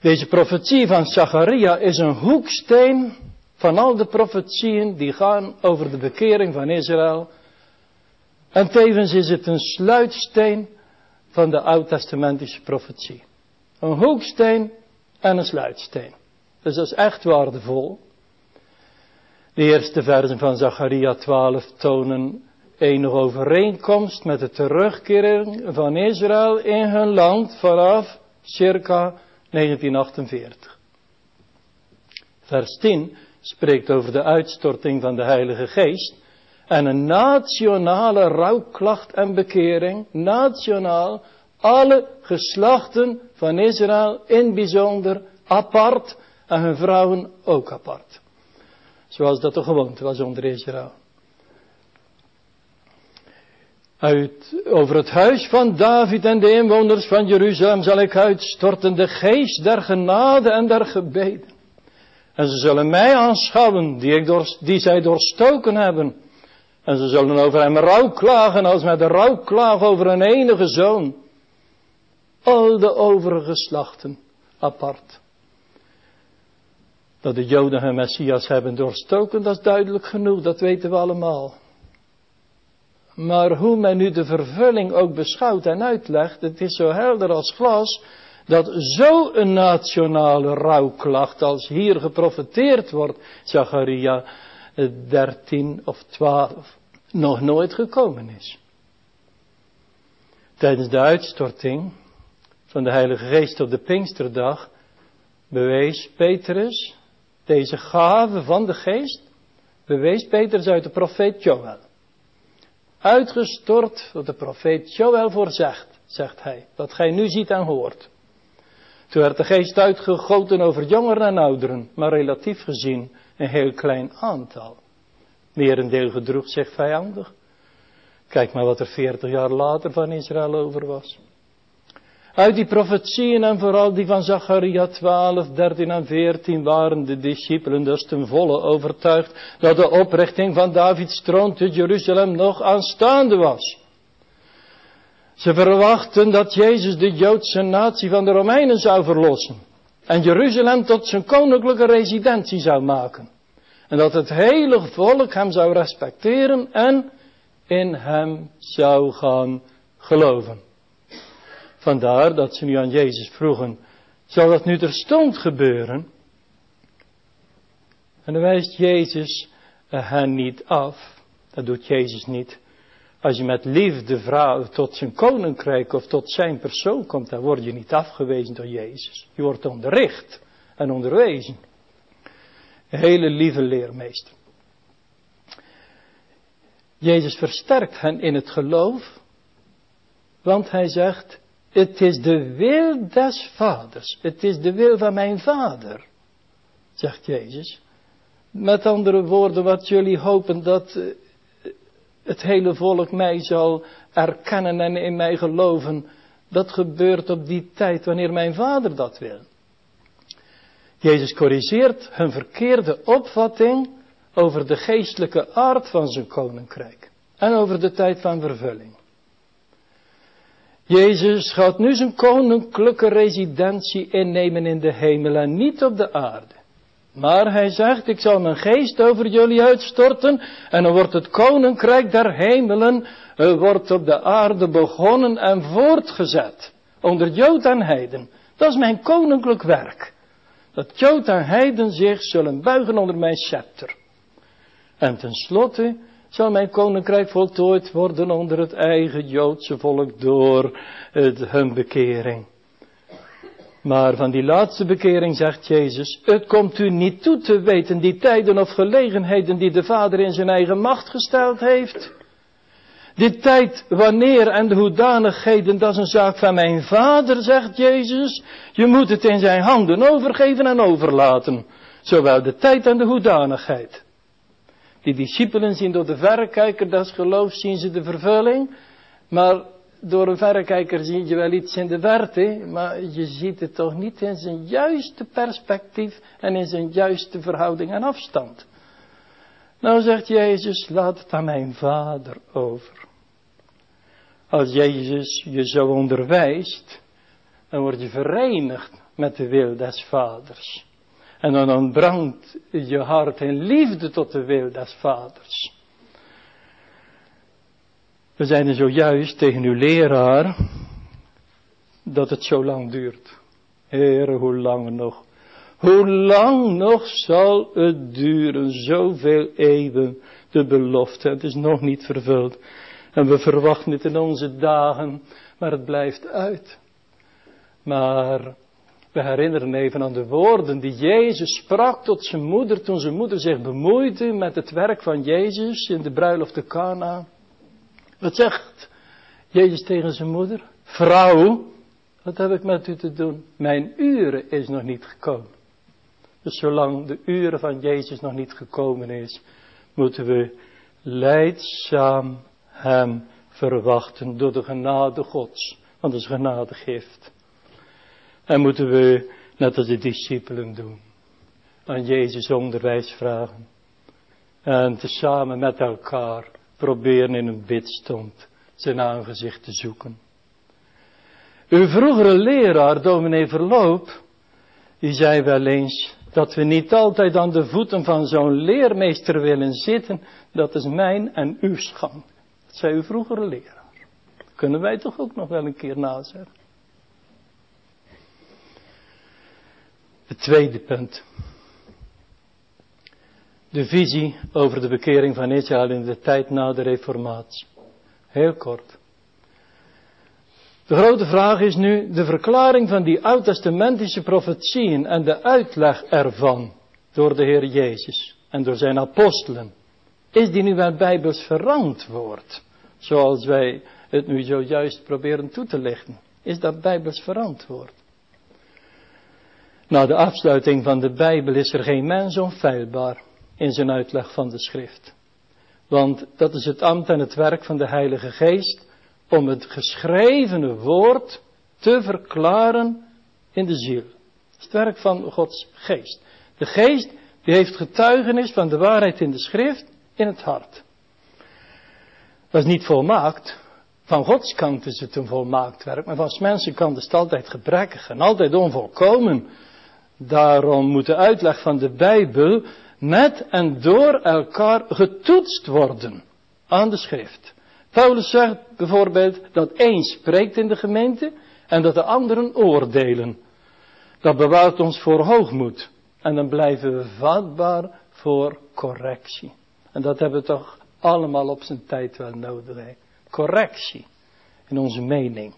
Deze profetie van Zacharia is een hoeksteen van al de profetieën die gaan over de bekering van Israël. En tevens is het een sluitsteen van de oud-testamentische profetie. Een hoeksteen en een sluitsteen. Dus dat is echt waardevol. De eerste versen van Zacharia 12 tonen enige overeenkomst met de terugkering van Israël in hun land vanaf circa 1948. Vers 10 spreekt over de uitstorting van de Heilige Geest en een nationale rouwklacht en bekering, nationaal, alle geslachten van Israël in bijzonder apart en hun vrouwen ook apart. Zoals dat de gewoonte was onder Israël. Uit, over het huis van David en de inwoners van Jeruzalem zal ik uitstorten de geest der genade en der gebeden. En ze zullen mij aanschouwen, die, ik door, die zij doorstoken hebben. En ze zullen over hem rouw klagen als met de klagen over een enige zoon. Al de overige slachten apart. Dat de Joden hun Messias hebben doorstoken, dat is duidelijk genoeg, dat weten we allemaal. Maar hoe men nu de vervulling ook beschouwt en uitlegt, het is zo helder als glas, dat zo'n nationale rouwklacht als hier geprofeteerd wordt, Zacharia 13 of 12, nog nooit gekomen is. Tijdens de uitstorting van de Heilige Geest op de Pinksterdag bewees Petrus deze gave van de Geest, bewees Petrus uit de profeet Joel. Uitgestort wat de profeet Joel voorzegt, zegt hij, wat gij nu ziet en hoort. Toen werd de geest uitgegoten over jongeren en ouderen, maar relatief gezien een heel klein aantal. Merendeel gedroeg zich vijandig. Kijk maar wat er veertig jaar later van Israël over was. Uit die profetieën en vooral die van Zacharia 12, 13 en 14 waren de discipelen dus ten volle overtuigd dat de oprichting van Davids troon te Jeruzalem nog aanstaande was. Ze verwachten dat Jezus de Joodse natie van de Romeinen zou verlossen en Jeruzalem tot zijn koninklijke residentie zou maken. En dat het hele volk hem zou respecteren en in hem zou gaan geloven. Vandaar dat ze nu aan Jezus vroegen, zal dat nu terstond gebeuren? En dan wijst Jezus hen niet af. Dat doet Jezus niet. Als je met liefde vraagt tot zijn koninkrijk of tot zijn persoon komt, dan word je niet afgewezen door Jezus. Je wordt onderricht en onderwezen. Een hele lieve leermeester. Jezus versterkt hen in het geloof, want hij zegt, het is de wil des vaders, het is de wil van mijn vader, zegt Jezus. Met andere woorden, wat jullie hopen dat eh, het hele volk mij zal erkennen en in mij geloven, dat gebeurt op die tijd wanneer mijn vader dat wil. Jezus corrigeert hun verkeerde opvatting over de geestelijke aard van zijn koninkrijk en over de tijd van vervulling. Jezus gaat nu zijn koninklijke residentie innemen in de hemel en niet op de aarde. Maar hij zegt, ik zal mijn geest over jullie uitstorten en dan wordt het koninkrijk der hemelen, wordt op de aarde begonnen en voortgezet. Onder Jood en Heiden. Dat is mijn koninklijk werk. Dat Jood en Heiden zich zullen buigen onder mijn scepter. En tenslotte zal mijn koninkrijk voltooid worden onder het eigen Joodse volk door het, hun bekering. Maar van die laatste bekering zegt Jezus, het komt u niet toe te weten die tijden of gelegenheden die de Vader in zijn eigen macht gesteld heeft. Die tijd, wanneer en de hoedanigheden, dat is een zaak van mijn Vader, zegt Jezus. Je moet het in zijn handen overgeven en overlaten. Zowel de tijd en de hoedanigheid. Die discipelen zien door de verrekijker dat geloof, zien ze de vervulling. Maar door een verrekijker zie je wel iets in de verte, maar je ziet het toch niet in zijn juiste perspectief en in zijn juiste verhouding en afstand. Nou zegt Jezus, laat het aan mijn vader over. Als Jezus je zo onderwijst, dan word je verenigd met de wil des vaders. En dan ontbrandt je hart in liefde tot de wil des vaders. We zijn er zojuist tegen uw leraar dat het zo lang duurt. Heere, hoe lang nog? Hoe lang nog zal het duren? Zoveel eeuwen de belofte. Het is nog niet vervuld. En we verwachten het in onze dagen, maar het blijft uit. Maar we herinneren even aan de woorden die Jezus sprak tot zijn moeder toen zijn moeder zich bemoeide met het werk van Jezus in de bruiloft de Cana. Wat zegt Jezus tegen zijn moeder? Vrouw, wat heb ik met u te doen? Mijn uren is nog niet gekomen. Dus zolang de uren van Jezus nog niet gekomen is, moeten we leidzaam hem verwachten door de genade Gods. Want dat is genadegift. En moeten we, net als de discipelen doen, aan Jezus onderwijs vragen. En tezamen met elkaar proberen in een bidstond zijn aangezicht te zoeken. Uw vroegere leraar, dominee Verloop, die zei wel eens dat we niet altijd aan de voeten van zo'n leermeester willen zitten. Dat is mijn en uw schande. Dat zei uw vroegere leraar. Kunnen wij toch ook nog wel een keer nazeggen. Het tweede punt. De visie over de bekering van Israël in de tijd na de reformatie. Heel kort. De grote vraag is nu de verklaring van die oud-testamentische profetieën en de uitleg ervan door de Heer Jezus en door zijn apostelen. Is die nu wel bijbels verantwoord? Zoals wij het nu zojuist proberen toe te lichten. Is dat bijbels verantwoord? Na de afsluiting van de Bijbel is er geen mens onfeilbaar in zijn uitleg van de schrift. Want dat is het ambt en het werk van de Heilige Geest om het geschrevene woord te verklaren in de ziel. Het werk van Gods geest. De geest die heeft getuigenis van de waarheid in de schrift in het hart. Dat is niet volmaakt. Van Gods kant is het een volmaakt werk, maar van mensen kant is het altijd gebrekkig en altijd onvolkomen. Daarom moet de uitleg van de Bijbel met en door elkaar getoetst worden aan de schrift. Paulus zegt bijvoorbeeld dat één spreekt in de gemeente en dat de anderen oordelen. Dat bewaart ons voor hoogmoed. En dan blijven we vatbaar voor correctie. En dat hebben we toch allemaal op zijn tijd wel nodig. Hè? Correctie in onze mening.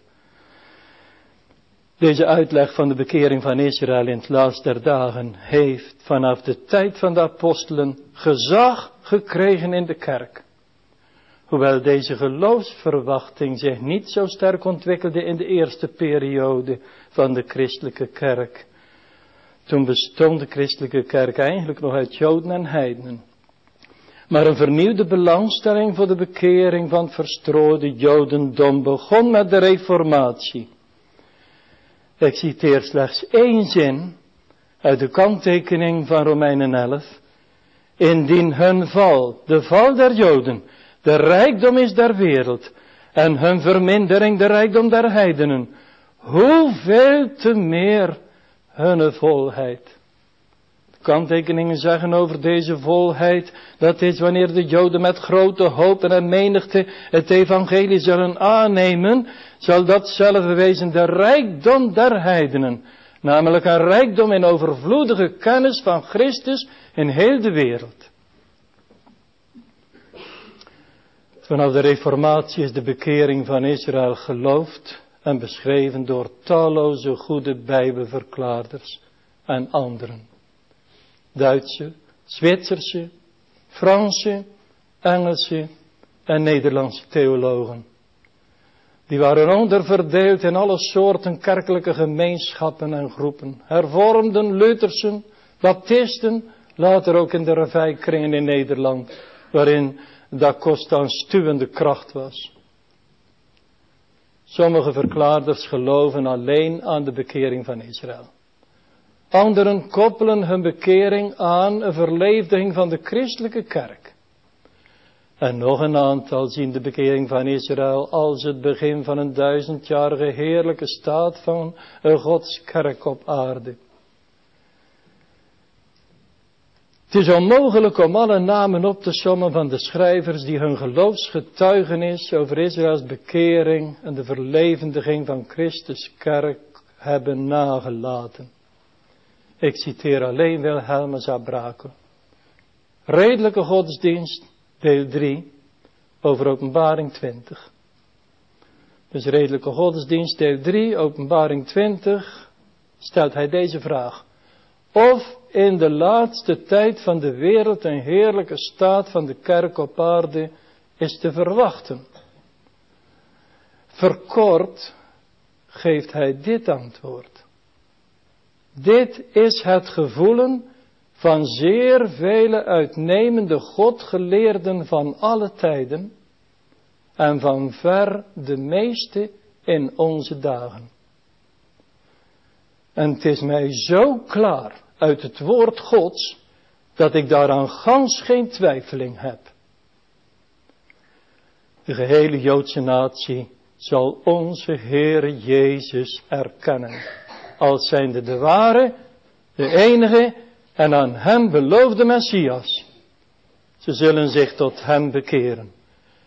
Deze uitleg van de bekering van Israël in het laatste der dagen heeft vanaf de tijd van de apostelen gezag gekregen in de kerk. Hoewel deze geloofsverwachting zich niet zo sterk ontwikkelde in de eerste periode van de christelijke kerk. Toen bestond de christelijke kerk eigenlijk nog uit Joden en Heidenen. Maar een vernieuwde belangstelling voor de bekering van verstrooide Jodendom begon met de Reformatie. Ik citeer slechts één zin uit de kanttekening van Romeinen 11. Indien hun val, de val der Joden, de rijkdom is der wereld en hun vermindering de rijkdom der heidenen, hoeveel te meer hun volheid. Kanttekeningen zeggen over deze volheid, dat is wanneer de Joden met grote hoop en menigte het evangelie zullen aannemen, zal datzelfde wezen de rijkdom der heidenen, namelijk een rijkdom in overvloedige kennis van Christus in heel de wereld. Vanaf de reformatie is de bekering van Israël geloofd en beschreven door talloze goede bijbelverklaarders en anderen. Duitse, Zwitserse, Franse, Engelse en Nederlandse theologen. Die waren onderverdeeld in alle soorten kerkelijke gemeenschappen en groepen. Hervormden, Luthersen, Baptisten, later ook in de revijkringen in Nederland, waarin Da Costa een stuwende kracht was. Sommige verklaarders geloven alleen aan de bekering van Israël. Anderen koppelen hun bekering aan een verleefding van de christelijke kerk. En nog een aantal zien de bekering van Israël als het begin van een duizendjarige heerlijke staat van een godskerk op aarde. Het is onmogelijk om alle namen op te sommen van de schrijvers die hun geloofsgetuigenis over Israëls bekering en de verlevendiging van Christus kerk hebben nagelaten. Ik citeer alleen Wilhelmus Abrake. Redelijke godsdienst, deel 3, over openbaring 20. Dus redelijke godsdienst, deel 3, openbaring 20, stelt hij deze vraag. Of in de laatste tijd van de wereld een heerlijke staat van de kerk op aarde is te verwachten. Verkort geeft hij dit antwoord. Dit is het gevoelen van zeer vele uitnemende Godgeleerden van alle tijden en van ver de meeste in onze dagen. En het is mij zo klaar uit het woord Gods dat ik daaraan gans geen twijfeling heb. De gehele Joodse natie zal onze Heere Jezus erkennen als zijnde de ware, de enige en aan hem beloofde Messias. Ze zullen zich tot hem bekeren,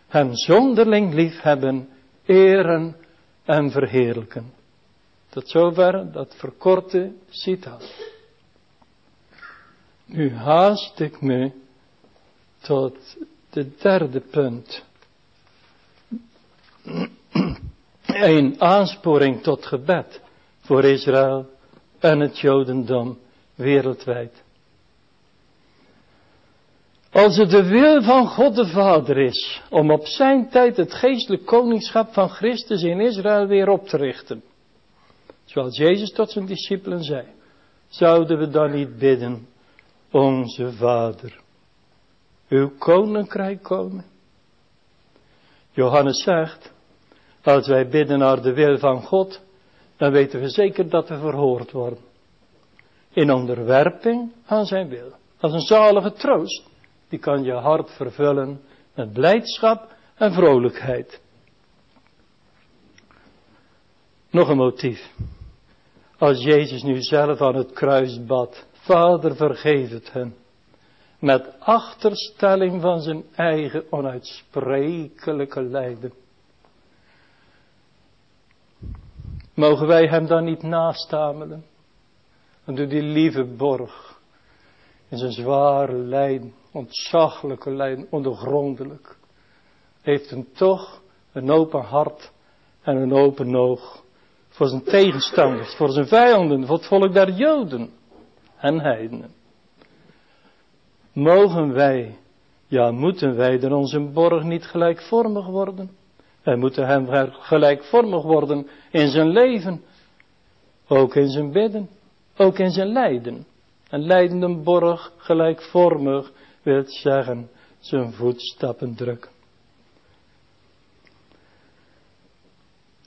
hem zonderling lief hebben, eren en verheerlijken. Tot zover dat verkorte citaat. Nu haast ik me tot de derde punt. Een aansporing tot gebed voor Israël en het Jodendom wereldwijd. Als het de wil van God de Vader is om op zijn tijd het geestelijk koningschap van Christus in Israël weer op te richten. Zoals Jezus tot zijn discipelen zei. Zouden we dan niet bidden, onze Vader, uw koninkrijk komen? Johannes zegt, als wij bidden naar de wil van God, dan weten we zeker dat we verhoord worden. In onderwerping aan zijn wil. Dat is een zalige troost. Die kan je hart vervullen met blijdschap en vrolijkheid. Nog een motief. Als Jezus nu zelf aan het kruis bad, Vader vergeef het hen. Met achterstelling van zijn eigen onuitsprekelijke lijden. Mogen wij hem dan niet nastamelen? En door die lieve borg, in zijn zware lijden, ontzaglijke lijden, ondergrondelijk, heeft hem toch een open hart en een open oog voor zijn tegenstanders, voor zijn vijanden, voor het volk der Joden en heidenen. Mogen wij, ja moeten wij dan onze borg niet gelijkvormig worden? Wij moeten hem gelijkvormig worden in zijn leven, ook in zijn bidden, ook in zijn lijden. Een leidende borg gelijkvormig wil zeggen zijn voetstappen drukken.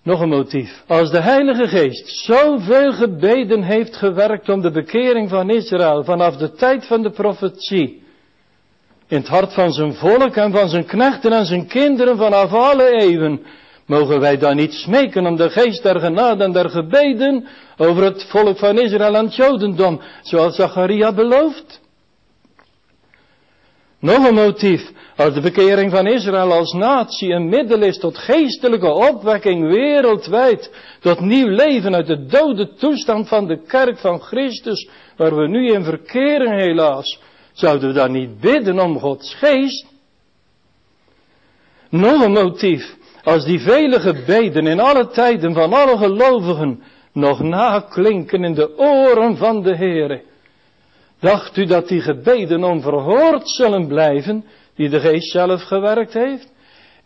Nog een motief. Als de Heilige Geest zoveel gebeden heeft gewerkt om de bekering van Israël vanaf de tijd van de profetie, in het hart van zijn volk en van zijn knechten en zijn kinderen vanaf alle eeuwen, mogen wij dan niet smeken om de geest der genade en der gebeden over het volk van Israël en het Jodendom, zoals Zacharia belooft? Nog een motief. Als de bekering van Israël als natie een middel is tot geestelijke opwekking wereldwijd. Tot nieuw leven uit de dode toestand van de kerk van Christus. Waar we nu in verkeren helaas. Zouden we dan niet bidden om Gods geest? Nog een motief. Als die vele gebeden in alle tijden van alle gelovigen nog naklinken in de oren van de Heere Dacht u dat die gebeden onverhoord zullen blijven, die de geest zelf gewerkt heeft?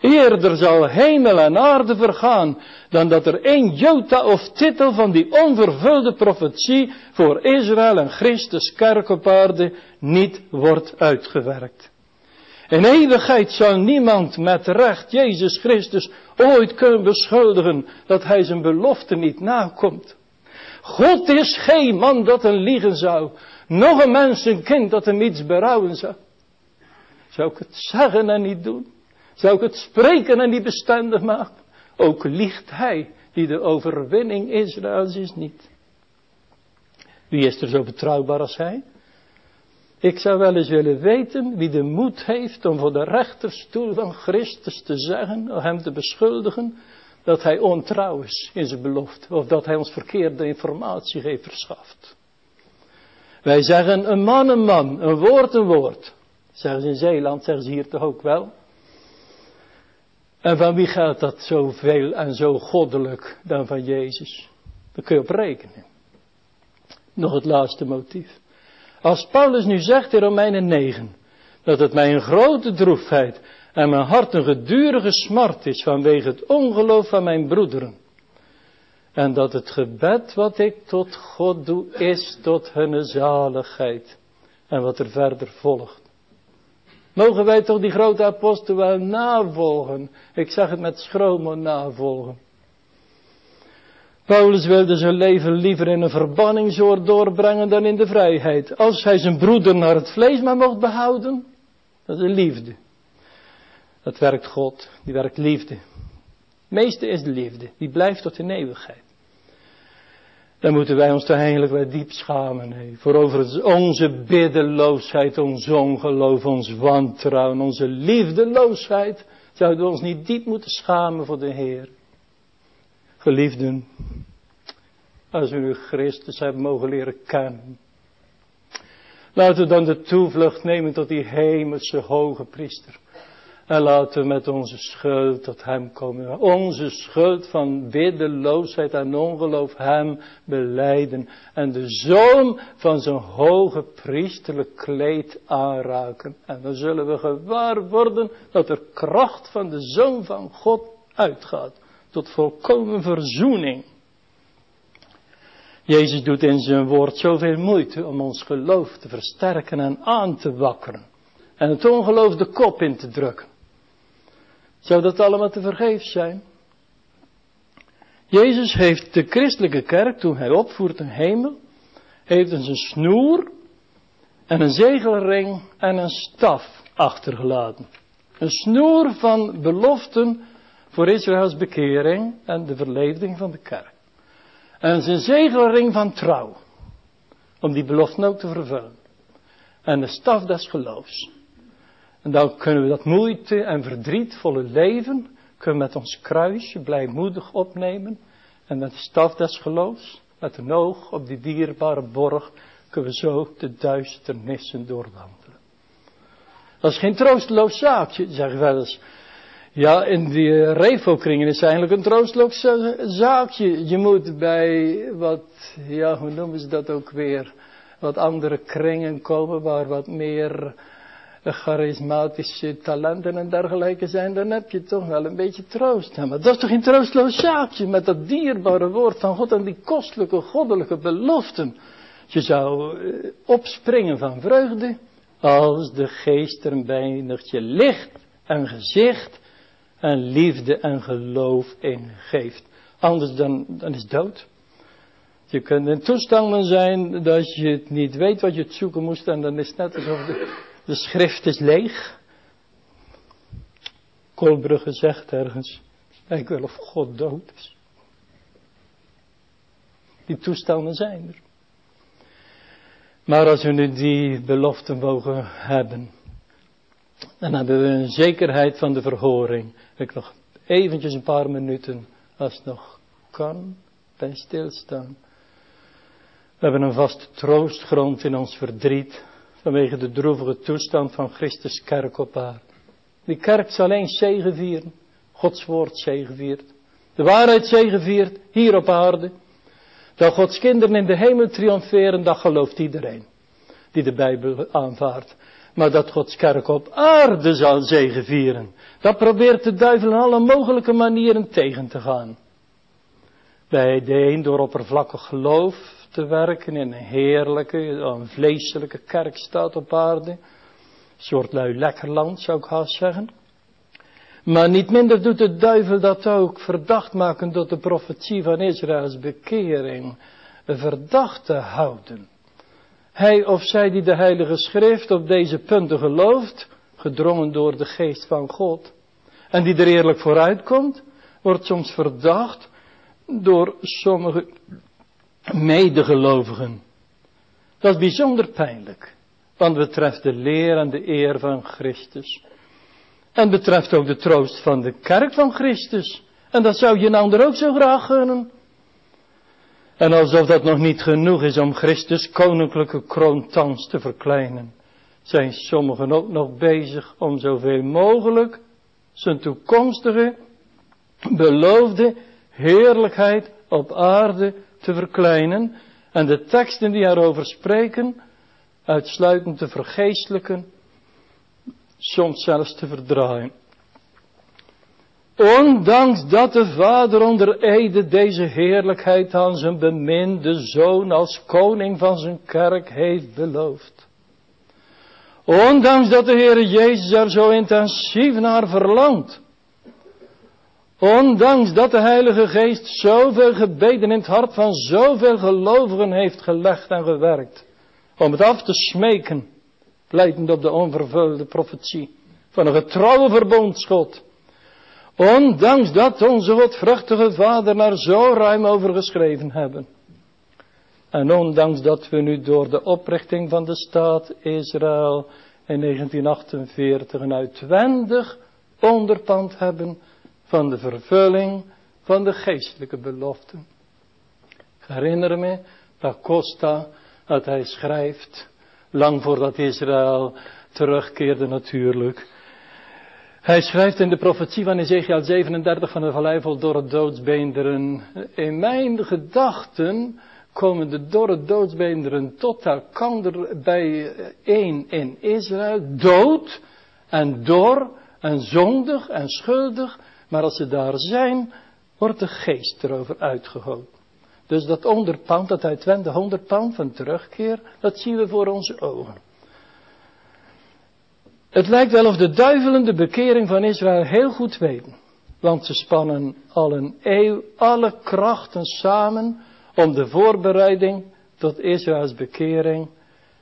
Eerder zal hemel en aarde vergaan, dan dat er één jota of titel van die onvervulde profetie voor Israël en Christus kerk op aarde niet wordt uitgewerkt. In eeuwigheid zal niemand met recht Jezus Christus ooit kunnen beschuldigen dat hij zijn belofte niet nakomt. God is geen man dat een liegen zou, nog een mensenkind dat hem iets berouwen zou. Zou ik het zeggen en niet doen? Zou ik het spreken en niet bestendig maken? Ook liegt hij die de overwinning Israëls is niet. Wie is er zo betrouwbaar als hij? Ik zou wel eens willen weten wie de moed heeft om voor de rechterstoel van Christus te zeggen, of hem te beschuldigen, dat hij ontrouw is in zijn belofte, of dat hij ons verkeerde informatie heeft verschaft. Wij zeggen een man een man, een woord een woord. Zeggen ze in Zeeland, zeggen ze hier toch ook wel. En van wie gaat dat zoveel en zo goddelijk dan van Jezus? Daar kun je op rekenen. Nog het laatste motief. Als Paulus nu zegt in Romeinen 9, dat het mij een grote droefheid en mijn hart een gedurige smart is vanwege het ongeloof van mijn broederen. En dat het gebed wat ik tot God doe is tot hun zaligheid. En wat er verder volgt. Mogen wij toch die grote apostel wel navolgen. Ik zeg het met schroom navolgen. Paulus wilde zijn leven liever in een verbanningsoord doorbrengen dan in de vrijheid. Als hij zijn broeder naar het vlees maar mocht behouden. Dat is liefde. Dat werkt God. Die werkt liefde. Het meeste is de liefde. Die blijft tot in eeuwigheid. Dan moeten wij ons toch eigenlijk wel diep schamen. Nee. Voor over onze biddeloosheid, ons ongeloof, ons wantrouwen, onze liefdeloosheid. Zouden we ons niet diep moeten schamen voor de Heer. Geliefden, als we nu Christus hebben mogen leren kennen. Laten we dan de toevlucht nemen tot die hemelse hoge priester. En laten we met onze schuld tot hem komen. Onze schuld van biddeloosheid en ongeloof hem beleiden. En de zoon van zijn hoge priesterlijk kleed aanraken. En dan zullen we gewaar worden dat er kracht van de zoon van God uitgaat. Tot volkomen verzoening. Jezus doet in zijn woord zoveel moeite om ons geloof te versterken en aan te wakkeren. En het ongeloof de kop in te drukken. Zou dat allemaal te vergeefs zijn? Jezus heeft de christelijke kerk, toen hij opvoert in hemel, heeft een snoer en een zegelring en een staf achtergelaten. Een snoer van beloften voor Israëls bekering en de verleiding van de kerk. En zijn zegelring van trouw. Om die beloften ook te vervullen. En de staf des geloofs. En dan kunnen we dat moeite en verdrietvolle leven, kunnen we met ons kruisje blijmoedig opnemen. En met de staf des geloofs, met een oog op die dierbare borg, kunnen we zo de duisternissen doorwandelen. Dat is geen troosteloos zaakje, zeg ik wel eens. Ja, in die refokringen is eigenlijk een troosteloos zaakje. Je moet bij wat, ja, hoe noemen ze dat ook weer? Wat andere kringen komen waar wat meer charismatische talenten en dergelijke zijn, dan heb je toch wel een beetje troost. Maar dat is toch geen troostloos zaakje met dat dierbare woord van God en die kostelijke goddelijke beloften. Je zou eh, opspringen van vreugde als de geest er een weinigje licht en gezicht en liefde en geloof in geeft. Anders dan, dan is dood. Je kunt in toestanden zijn dat je het niet weet wat je het zoeken moest en dan is het net alsof de, de schrift is leeg. Kolbrugge zegt ergens, ik wil of God dood is. Die toestanden zijn er. Maar als we nu die belofte mogen hebben, dan hebben we een zekerheid van de verhoring. Ik nog eventjes een paar minuten, als het nog kan, bij stilstaan. We hebben een vaste troostgrond in ons verdriet, vanwege de droevige toestand van Christus kerk op aarde. Die kerk zal alleen zegevieren, Gods woord zegeviert, de waarheid zegeviert, hier op aarde. Dat Gods kinderen in de hemel triomferen, dat gelooft iedereen die de Bijbel aanvaardt. Maar dat Gods kerk op aarde zal zegevieren, dat probeert de duivel in alle mogelijke manieren tegen te gaan. Bij de een door oppervlakkig geloof te werken in een heerlijke, een vleeselijke kerkstaat op aarde. Een soort lui lekker land zou ik haast zeggen. Maar niet minder doet de duivel dat ook, verdacht maken door de profetie van Israëls bekering, verdacht te houden. Hij of zij die de Heilige Schrift op deze punten gelooft, gedrongen door de geest van God, en die er eerlijk vooruit komt, wordt soms verdacht door sommige medegelovigen. Dat is bijzonder pijnlijk, want betreft de leer en de eer van Christus. En betreft ook de troost van de kerk van Christus. En dat zou je een ander ook zo graag gunnen. En alsof dat nog niet genoeg is om Christus koninklijke kroon thans te verkleinen, zijn sommigen ook nog bezig om zoveel mogelijk zijn toekomstige beloofde heerlijkheid op aarde te verkleinen en de teksten die erover spreken uitsluitend te vergeestelijken, soms zelfs te verdraaien. Ondanks dat de Vader onder Ede deze heerlijkheid aan zijn beminde Zoon als koning van zijn kerk heeft beloofd. Ondanks dat de Heer Jezus er zo intensief naar verlangt. Ondanks dat de Heilige Geest zoveel gebeden in het hart van zoveel gelovigen heeft gelegd en gewerkt. Om het af te smeken, leidend op de onvervulde profetie van een getrouwe verbondschot Ondanks dat onze godvruchtige vader naar zo ruim over geschreven hebben. En ondanks dat we nu door de oprichting van de staat Israël in 1948 een uitwendig onderpand hebben van de vervulling van de geestelijke beloften. Ik herinner me dat Costa, dat hij schrijft, lang voordat Israël terugkeerde natuurlijk, hij schrijft in de profetie van Ezekiel 37 van de vallei vol dorre doodsbeenderen. In mijn gedachten komen de dorre doodsbeenderen tot elkander bijeen in Israël. Dood en dor en zondig en schuldig. Maar als ze daar zijn, wordt de geest erover uitgegoten. Dus dat onderpand, dat uitwende onderpand van terugkeer, dat zien we voor onze ogen. Het lijkt wel of de duivelen de bekering van Israël heel goed weten. Want ze spannen al een eeuw alle krachten samen om de voorbereiding tot Israëls bekering,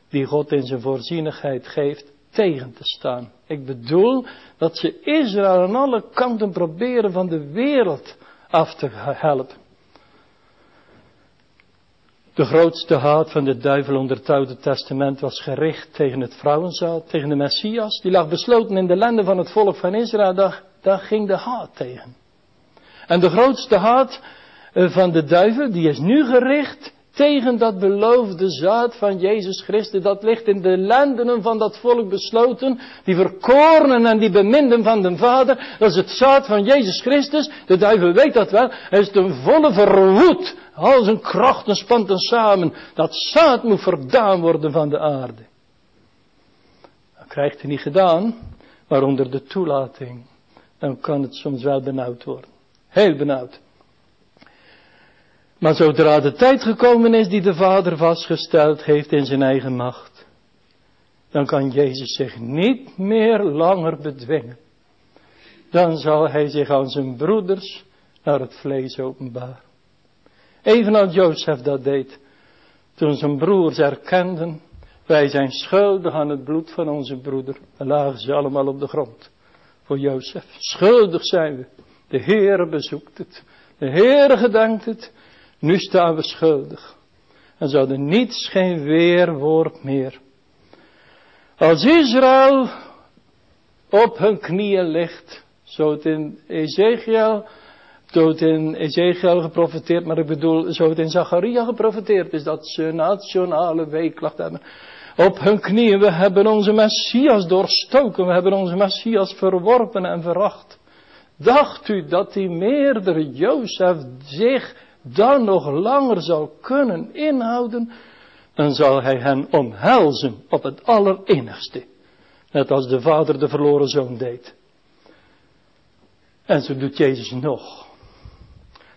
die God in zijn voorzienigheid geeft, tegen te staan. Ik bedoel dat ze Israël aan alle kanten proberen van de wereld af te helpen. De grootste haat van de duivel onder het Oude Testament was gericht tegen het vrouwenzaad, tegen de Messias. Die lag besloten in de landen van het volk van Israël. Daar, daar ging de haat tegen. En de grootste haat eh, van de duivel, die is nu gericht tegen dat beloofde zaad van Jezus Christus. Dat ligt in de landen van dat volk besloten. Die verkorenen en die beminden van de Vader. Dat is het zaad van Jezus Christus. De duivel weet dat wel. Hij is ten volle verwoed. Al zijn krachten spanten samen. Dat zaad moet verdaan worden van de aarde. Dat krijgt hij niet gedaan. Maar onder de toelating. Dan kan het soms wel benauwd worden. Heel benauwd. Maar zodra de tijd gekomen is die de Vader vastgesteld heeft in zijn eigen macht, dan kan Jezus zich niet meer langer bedwingen. Dan zal hij zich aan zijn broeders naar het vlees openbaren. Evenals Jozef dat deed, toen zijn broers erkenden, wij zijn schuldig aan het bloed van onze broeder, dan lagen ze allemaal op de grond voor Jozef. Schuldig zijn we. De Heer bezoekt het. De Heer gedenkt het. Nu staan we schuldig. En zouden niets, geen weerwoord meer. Als Israël op hun knieën ligt, zo het in Ezekiel, zo het in Ezekiel geprofiteerd, maar ik bedoel, zo het in Zacharia geprofiteerd is, dat ze nationale weeklacht hebben. Op hun knieën, we hebben onze Messias doorstoken, we hebben onze Messias verworpen en veracht. Dacht u dat die meerdere Jozef zich dan nog langer zal kunnen inhouden, dan zal hij hen omhelzen op het allerinnigste. Net als de vader de verloren zoon deed. En zo doet Jezus nog.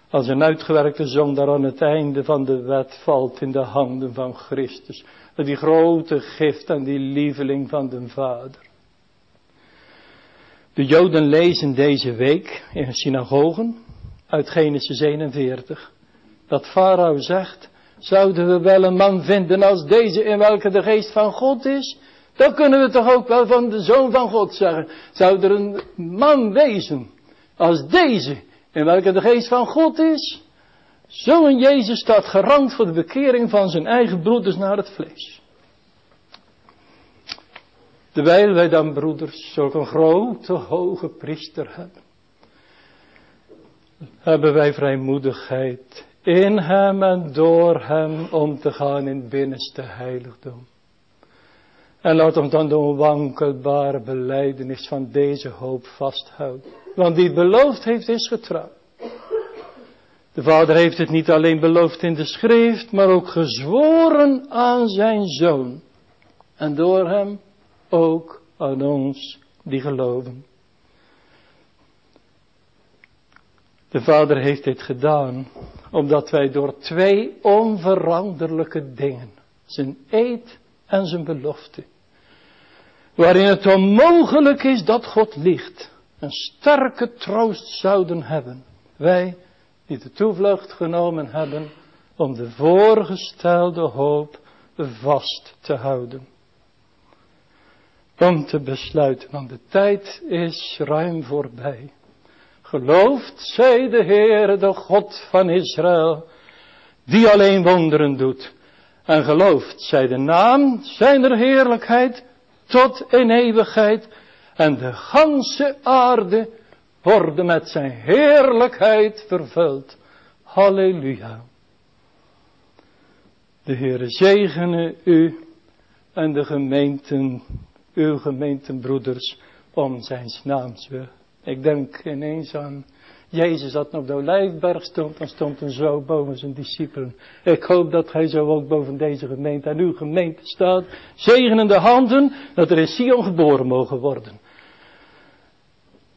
Als een uitgewerkte zoon daar aan het einde van de wet valt in de handen van Christus. Die grote gift en die lieveling van de Vader. De Joden lezen deze week in synagogen uit Genesis 41 dat Farao zegt, zouden we wel een man vinden als deze in welke de geest van God is? Dan kunnen we toch ook wel van de zoon van God zeggen. Zou er een man wezen als deze in welke de geest van God is? Zo'n Jezus staat garant voor de bekering van zijn eigen broeders naar het vlees. Terwijl wij dan broeders zulke grote hoge priester hebben, hebben wij vrijmoedigheid in hem en door hem om te gaan in binnenste heiligdom. En laat ons dan de onwankelbare beleidenis van deze hoop vasthouden. Want het beloofd heeft is getrouw. De vader heeft het niet alleen beloofd in de schrift, maar ook gezworen aan zijn zoon. En door hem ook aan ons die geloven. De Vader heeft dit gedaan omdat wij door twee onveranderlijke dingen, zijn eed en zijn belofte, waarin het onmogelijk is dat God liegt, een sterke troost zouden hebben. Wij die de toevlucht genomen hebben om de voorgestelde hoop vast te houden. Om te besluiten, want de tijd is ruim voorbij. Geloofd zij de Heer, de God van Israël, die alleen wonderen doet. En geloofd zij de naam zijner heerlijkheid tot in eeuwigheid. En de ganse aarde worden met zijn heerlijkheid vervuld. Halleluja. De Heere zegene u en de gemeenten, uw gemeentenbroeders, om zijn naams wil. Ik denk ineens aan Jezus dat op de Olijfberg stond, dan stond hij zo boven zijn discipelen. Ik hoop dat hij zo ook boven deze gemeente en uw gemeente staat. Zegenende handen, dat er in Sion geboren mogen worden.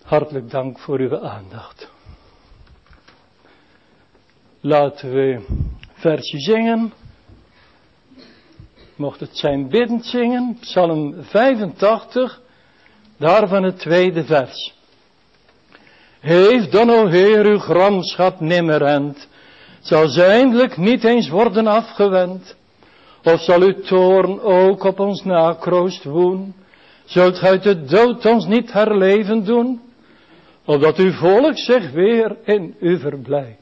Hartelijk dank voor uw aandacht. Laten we versje zingen. Mocht het zijn biddend zingen, Psalm 85, daarvan het tweede vers. Heeft dan, o Heer, uw gramschap nimmer end, zal ze eindelijk niet eens worden afgewend. Of zal uw toorn ook op ons nakroost woen? Zult gij de dood ons niet herleven doen? Opdat uw volk zich weer in u verblij.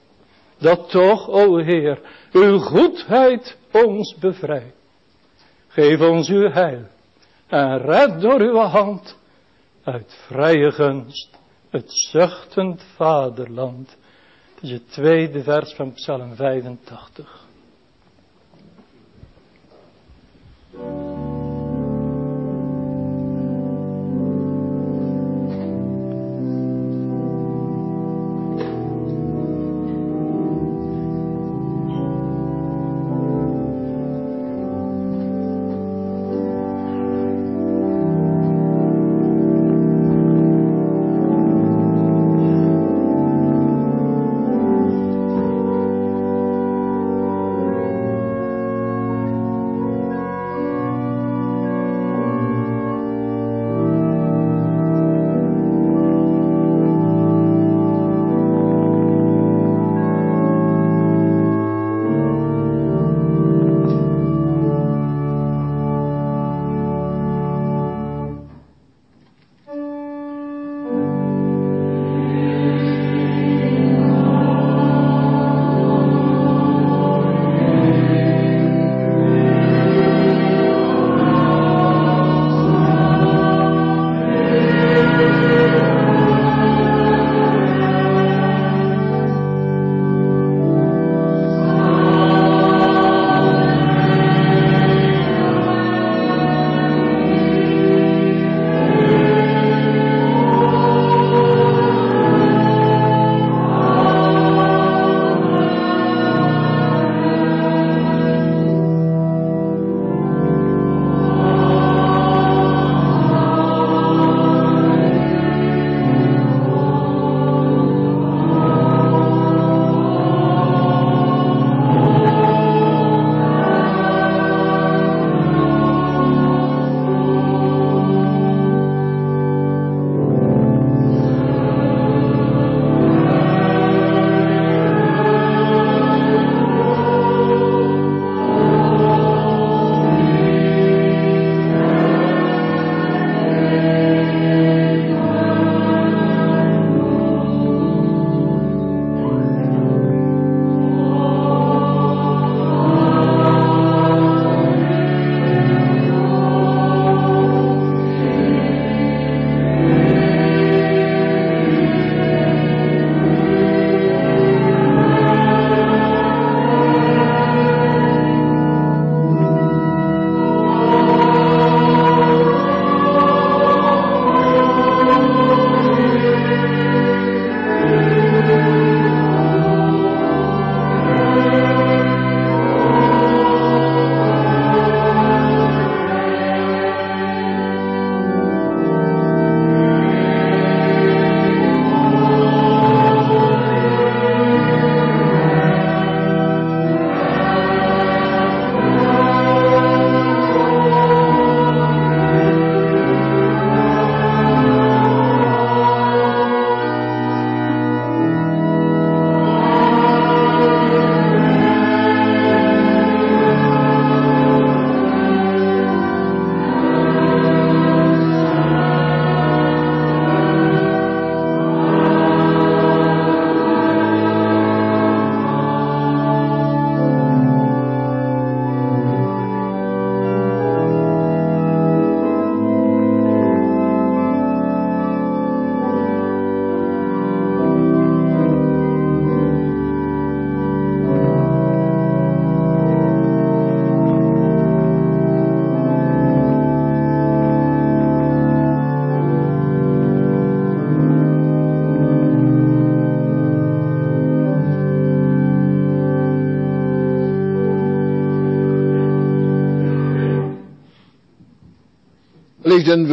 Dat toch, o Heer, uw goedheid ons bevrijdt. Geef ons uw heil en red door uw hand uit vrije gunst het zuchtend vaderland. Het is het tweede vers van Psalm 85.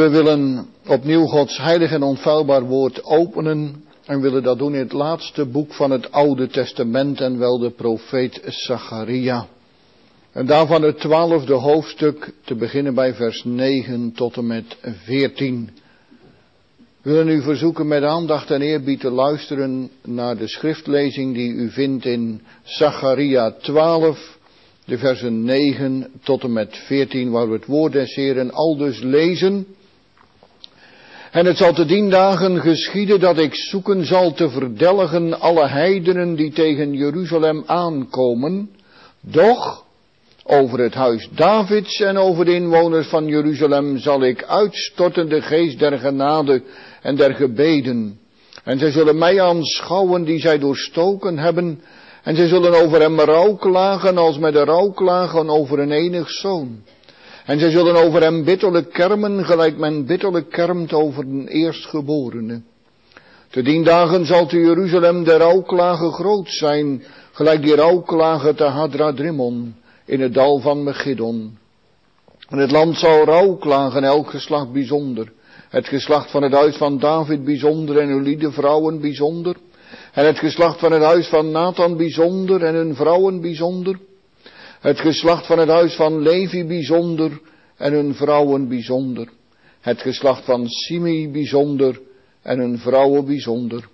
We willen opnieuw Gods heilig en onfeilbaar woord openen en willen dat doen in het laatste boek van het Oude Testament en wel de profeet Zacharia. En daarvan het twaalfde hoofdstuk te beginnen bij vers 9 tot en met 14. We willen u verzoeken met aandacht en eerbied te luisteren naar de schriftlezing die u vindt in Zacharia 12, de versen 9 tot en met 14, waar we het woord des Heren aldus lezen. En het zal te dien dagen geschieden dat ik zoeken zal te verdelgen alle heidenen die tegen Jeruzalem aankomen, doch over het huis Davids en over de inwoners van Jeruzalem zal ik uitstorten de geest der genade en der gebeden. En zij zullen mij aanschouwen die zij doorstoken hebben. En zij zullen over hem rouw klagen als met de rouw klagen over een enig zoon. En zij zullen over hem bitterlijk kermen, gelijk men bitterlijk kermt over een eerstgeborene. Te dien dagen zal te Jeruzalem de rouwklagen groot zijn, gelijk die rouwklagen te Hadradrimon, in het dal van Megiddo. En het land zal rouwklagen, elk geslacht bijzonder. Het geslacht van het huis van David bijzonder en hun lieden vrouwen bijzonder. En het geslacht van het huis van Nathan bijzonder en hun vrouwen bijzonder. Het geslacht van het huis van Levi bijzonder en hun vrouwen bijzonder. Het geslacht van Simi bijzonder en hun vrouwen bijzonder.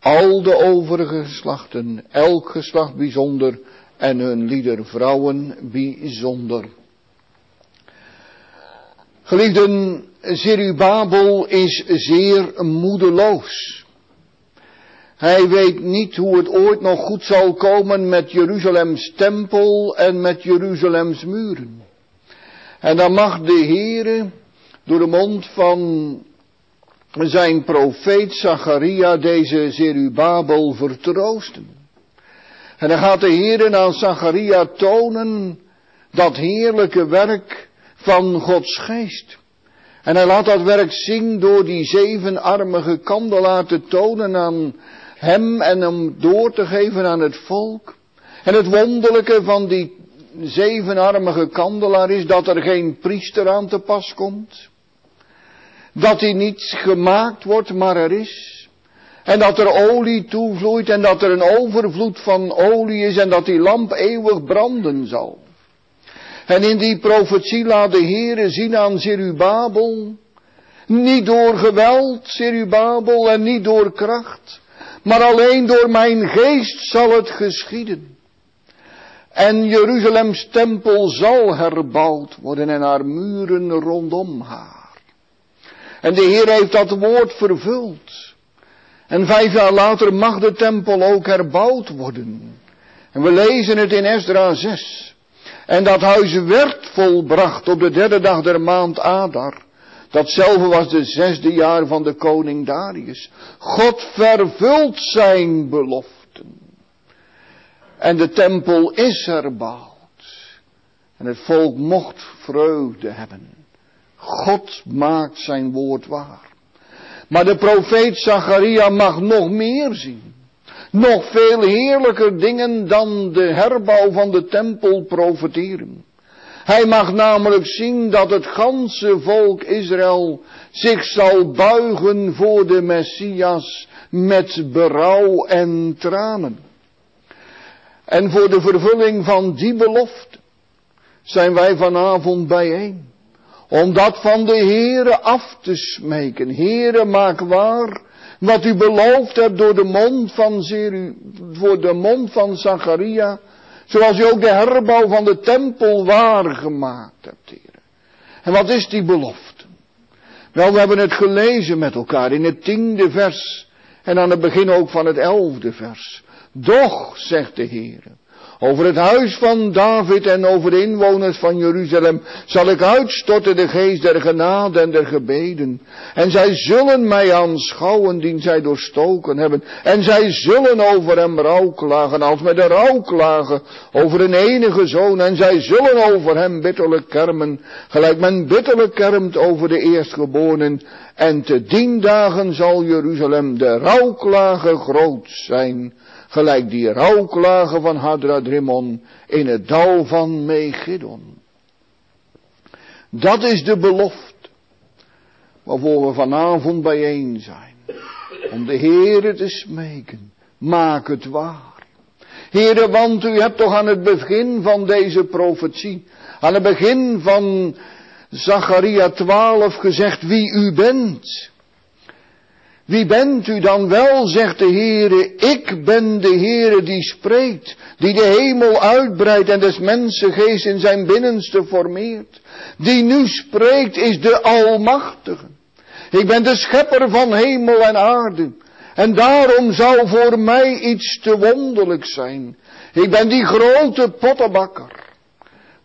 Al de overige geslachten, elk geslacht bijzonder en hun lieder vrouwen bijzonder. Geliefden, Zerubabel is zeer moedeloos. Hij weet niet hoe het ooit nog goed zal komen met Jeruzalems tempel en met Jeruzalems muren. En dan mag de Heere door de mond van zijn profeet Zacharia deze Zerubabel vertroosten. En dan gaat de Heere aan Zacharia tonen dat heerlijke werk van Gods geest. En hij laat dat werk zien door die zevenarmige kandelaar te tonen aan hem en hem door te geven aan het volk. En het wonderlijke van die zevenarmige kandelaar is dat er geen priester aan te pas komt. Dat hij niet gemaakt wordt, maar er is. En dat er olie toevloeit en dat er een overvloed van olie is en dat die lamp eeuwig branden zal. En in die profetie laat de Heere zien aan Zerubabel, niet door geweld, Zerubabel, en niet door kracht, maar alleen door mijn geest zal het geschieden. En Jeruzalems tempel zal herbouwd worden en haar muren rondom haar. En de Heer heeft dat woord vervuld. En vijf jaar later mag de tempel ook herbouwd worden. En we lezen het in Esdra 6. En dat huis werd volbracht op de derde dag der maand Adar. Datzelfde was de zesde jaar van de koning Darius. God vervult zijn beloften. En de tempel is herbouwd. En het volk mocht vreugde hebben. God maakt zijn woord waar. Maar de profeet Zacharia mag nog meer zien. Nog veel heerlijker dingen dan de herbouw van de tempel profeteren. Hij mag namelijk zien dat het ganse volk Israël zich zal buigen voor de Messias met berouw en tranen. En voor de vervulling van die belofte zijn wij vanavond bijeen. Om dat van de Heere af te smeken. Heere, maak waar wat u beloofd hebt door de mond van Zeru, voor de mond van Zacharia. Zoals u ook de herbouw van de tempel waargemaakt hebt, Heere. En wat is die belofte? Wel, we hebben het gelezen met elkaar in het tiende vers. En aan het begin ook van het elfde vers. Doch, zegt de Heere, over het huis van David en over de inwoners van Jeruzalem zal ik uitstorten de geest der genade en der gebeden. En zij zullen mij aanschouwen die zij doorstoken hebben. En zij zullen over hem rouwklagen als met een rouwklagen over een enige zoon. En zij zullen over hem bitterlijk kermen, gelijk men bitterlijk kermt over de eerstgeborenen. En te dien dagen zal Jeruzalem de rouwklagen groot zijn gelijk die rouwklagen van Hadradrimon in het dal van Megidon. Dat is de belofte waarvoor we vanavond bijeen zijn. Om de Heere te smeken. Maak het waar. Heere, want u hebt toch aan het begin van deze profetie, aan het begin van Zacharia 12 gezegd wie u bent. Wie bent u dan wel, zegt de Heere, ik ben de Heere die spreekt, die de hemel uitbreidt en des mensen geest in zijn binnenste formeert. Die nu spreekt is de Almachtige. Ik ben de schepper van hemel en aarde. En daarom zou voor mij iets te wonderlijk zijn. Ik ben die grote pottenbakker.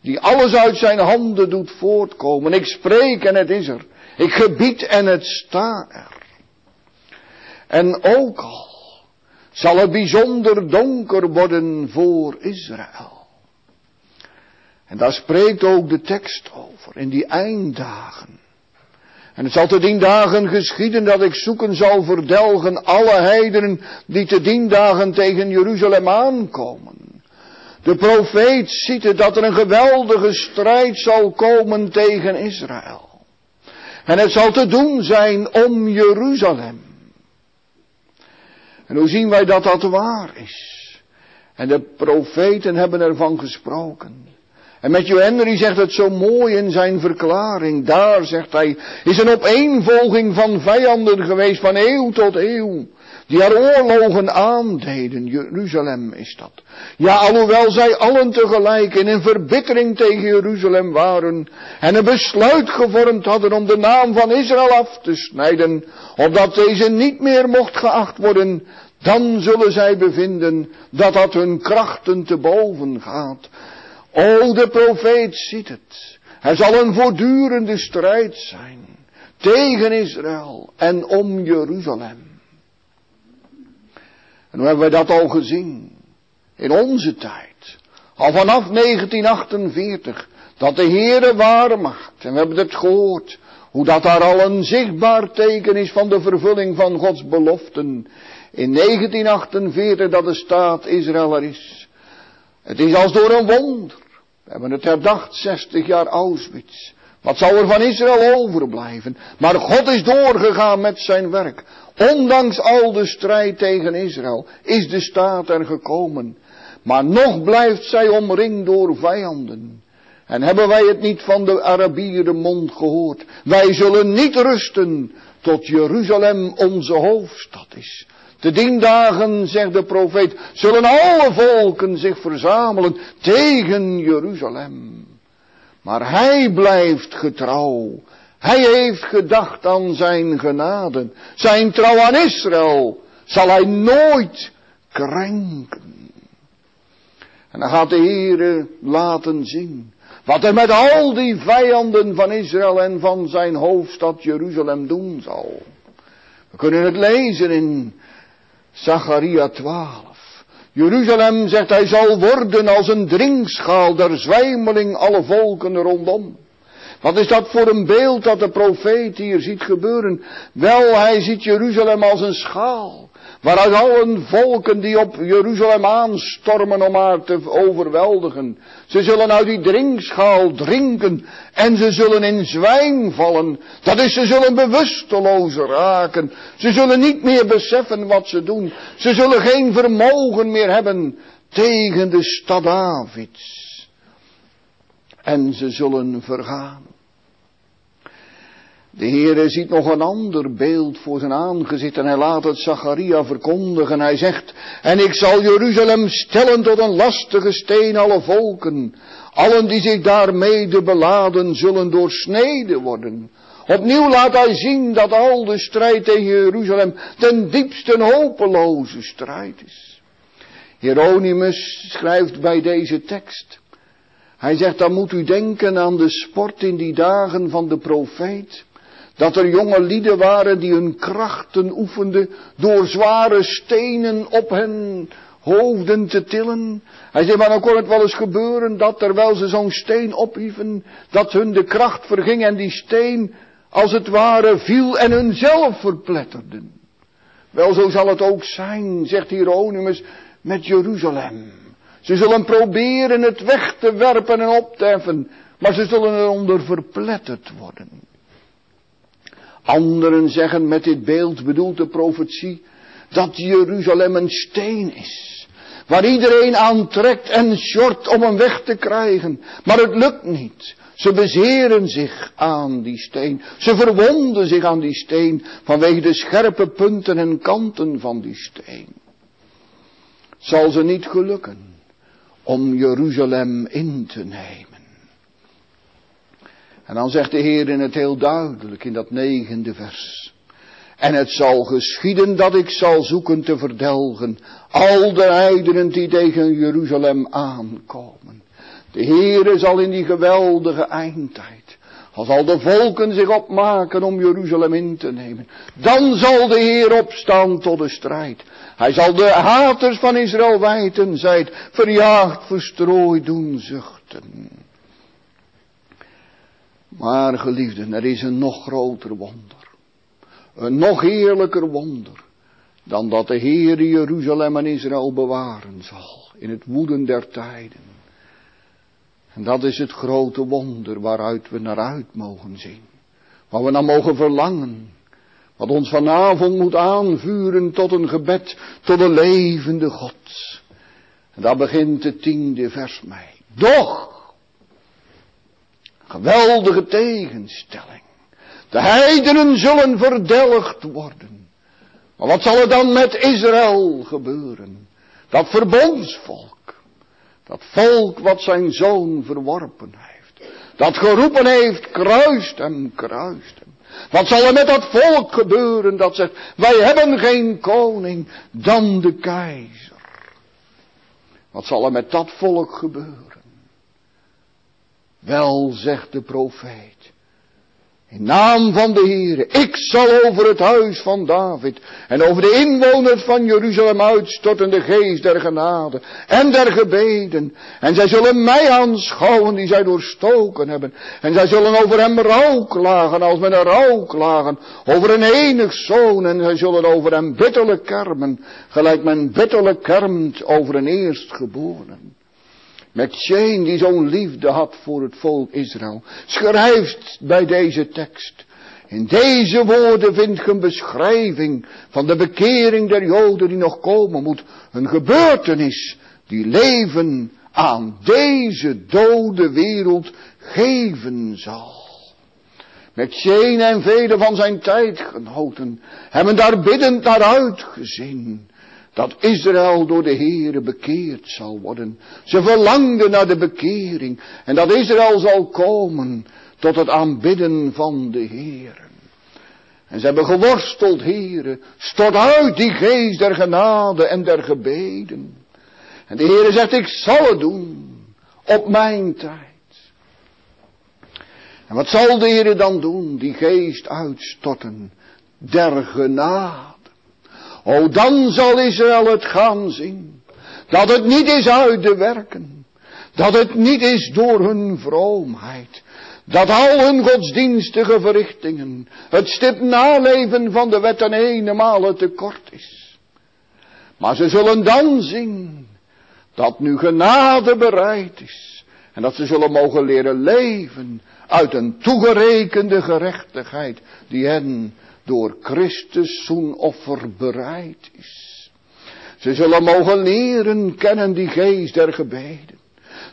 Die alles uit zijn handen doet voortkomen. Ik spreek en het is er. Ik gebied en het sta er. En ook al zal het bijzonder donker worden voor Israël. En daar spreekt ook de tekst over, in die einddagen. En het zal te dien dagen geschieden dat ik zoeken zal verdelgen alle heidenen die te dien dagen tegen Jeruzalem aankomen. De profeet ziet het dat er een geweldige strijd zal komen tegen Israël. En het zal te doen zijn om Jeruzalem. En hoe zien wij dat dat waar is? En de profeten hebben ervan gesproken. En Matthew Henry zegt het zo mooi in zijn verklaring. Daar, zegt hij, is een opeenvolging van vijanden geweest van eeuw tot eeuw. Die haar oorlogen aandeden. Jeruzalem is dat. Ja, alhoewel zij allen tegelijk in een verbittering tegen Jeruzalem waren. En een besluit gevormd hadden om de naam van Israël af te snijden. Opdat deze niet meer mocht geacht worden. Dan zullen zij bevinden dat dat hun krachten te boven gaat. O, de profeet ziet het. Er zal een voortdurende strijd zijn tegen Israël en om Jeruzalem. En hoe hebben we dat al gezien? In onze tijd. Al vanaf 1948. Dat de Heere waar maakt. En we hebben het gehoord. Hoe dat daar al een zichtbaar teken is van de vervulling van Gods beloften. In 1948 dat de staat Israël er is. Het is als door een wonder. We hebben het herdacht, 60 jaar Auschwitz. Wat zou er van Israël overblijven? Maar God is doorgegaan met zijn werk. Ondanks al de strijd tegen Israël is de staat er gekomen. Maar nog blijft zij omringd door vijanden. En hebben wij het niet van de Arabieren mond gehoord? Wij zullen niet rusten tot Jeruzalem onze hoofdstad is. Te dien dagen, zegt de profeet, zullen alle volken zich verzamelen tegen Jeruzalem. Maar hij blijft getrouw. Hij heeft gedacht aan zijn genade. Zijn trouw aan Israël zal hij nooit krenken. En dan gaat de Heere laten zien wat hij met al die vijanden van Israël en van zijn hoofdstad Jeruzalem doen zal. We kunnen het lezen in Zacharia 12. Jeruzalem, zegt hij, zal worden als een drinkschaal der zwijmeling alle volken rondom. Wat is dat voor een beeld dat de profeet hier ziet gebeuren? Wel, hij ziet Jeruzalem als een schaal. Waaruit allen volken die op Jeruzalem aanstormen om haar te overweldigen. Ze zullen uit die drinkschaal drinken en ze zullen in zwijm vallen. Dat is, ze zullen bewusteloos raken. Ze zullen niet meer beseffen wat ze doen. Ze zullen geen vermogen meer hebben tegen de stad Davids. En ze zullen vergaan. De Heere ziet nog een ander beeld voor zijn aangezicht en hij laat het Zacharia verkondigen. Hij zegt, en ik zal Jeruzalem stellen tot een lastige steen alle volken. Allen die zich daarmede beladen zullen doorsneden worden. Opnieuw laat hij zien dat al de strijd tegen Jeruzalem ten diepste hopeloze strijd is. Hieronymus schrijft bij deze tekst. Hij zegt, dan moet u denken aan de sport in die dagen van de profeet. Dat er jonge lieden waren die hun krachten oefenden door zware stenen op hun hoofden te tillen. Hij zei, maar dan kon het wel eens gebeuren dat terwijl ze zo'n steen ophieven, dat hun de kracht verging en die steen als het ware viel en hun zelf verpletterden. Wel, zo zal het ook zijn, zegt Hieronymus, met Jeruzalem. Ze zullen proberen het weg te werpen en op te heffen, maar ze zullen eronder verpletterd worden. Anderen zeggen met dit beeld bedoelt de profetie dat Jeruzalem een steen is. Waar iedereen aantrekt en short om hem weg te krijgen. Maar het lukt niet. Ze bezeren zich aan die steen. Ze verwonden zich aan die steen vanwege de scherpe punten en kanten van die steen. Zal ze niet gelukken om Jeruzalem in te nemen. En dan zegt de Heer in het heel duidelijk in dat negende vers. En het zal geschieden dat ik zal zoeken te verdelgen al de heidenen die tegen Jeruzalem aankomen. De Heere zal in die geweldige eindtijd, als al de volken zich opmaken om Jeruzalem in te nemen, dan zal de Heer opstaan tot de strijd. Hij zal de haters van Israël wijten, zijt verjaagd, verstrooid doen zuchten. Maar geliefden, er is een nog groter wonder. Een nog heerlijker wonder. Dan dat de Heer Jeruzalem en Israël bewaren zal. In het woeden der tijden. En dat is het grote wonder waaruit we naar uit mogen zien. Waar we naar mogen verlangen. Wat ons vanavond moet aanvuren tot een gebed, tot een levende God. En daar begint het tiende vers mee. Doch, geweldige tegenstelling. De heidenen zullen verdelgd worden. Maar wat zal er dan met Israël gebeuren? Dat verbondsvolk. Dat volk wat zijn zoon verworpen heeft. Dat geroepen heeft, kruist hem, kruist hem. Wat zal er met dat volk gebeuren dat zegt, wij hebben geen koning dan de keizer. Wat zal er met dat volk gebeuren? Wel, zegt de profeet, in naam van de Heere, ik zal over het huis van David en over de inwoners van Jeruzalem uitstorten de geest der genade en der gebeden. En zij zullen mij aanschouwen die zij doorstoken hebben. En zij zullen over hem rouw klagen als men een rouw klagen over een enig zoon. En zij zullen over hem bitterlijk kermen, gelijk men bitterlijk kermt over een eerstgeboren. Met Shane die zo'n liefde had voor het volk Israël. Schrijft bij deze tekst. In deze woorden vindt je een beschrijving van de bekering der Joden die nog komen moet. Een gebeurtenis die leven aan deze dode wereld geven zal. Met Shane en vele van zijn tijdgenoten hebben daar biddend naar uitgezien dat Israël door de Heere bekeerd zal worden. Ze verlangden naar de bekering en dat Israël zal komen tot het aanbidden van de Heere. En ze hebben geworsteld, Heere, stort uit die geest der genade en der gebeden. En de Heere zegt, ik zal het doen op mijn tijd. En wat zal de Heere dan doen? Die geest uitstorten der genade. O, dan zal Israël het gaan zien. Dat het niet is uit de werken. Dat het niet is door hun vroomheid. Dat al hun godsdienstige verrichtingen, het stip naleven van de wet en ene tekort is. Maar ze zullen dan zien dat nu genade bereid is. En dat ze zullen mogen leren leven uit een toegerekende gerechtigheid die hen door Christus zo'n offer bereid is. Ze zullen mogen leren kennen die geest der gebeden.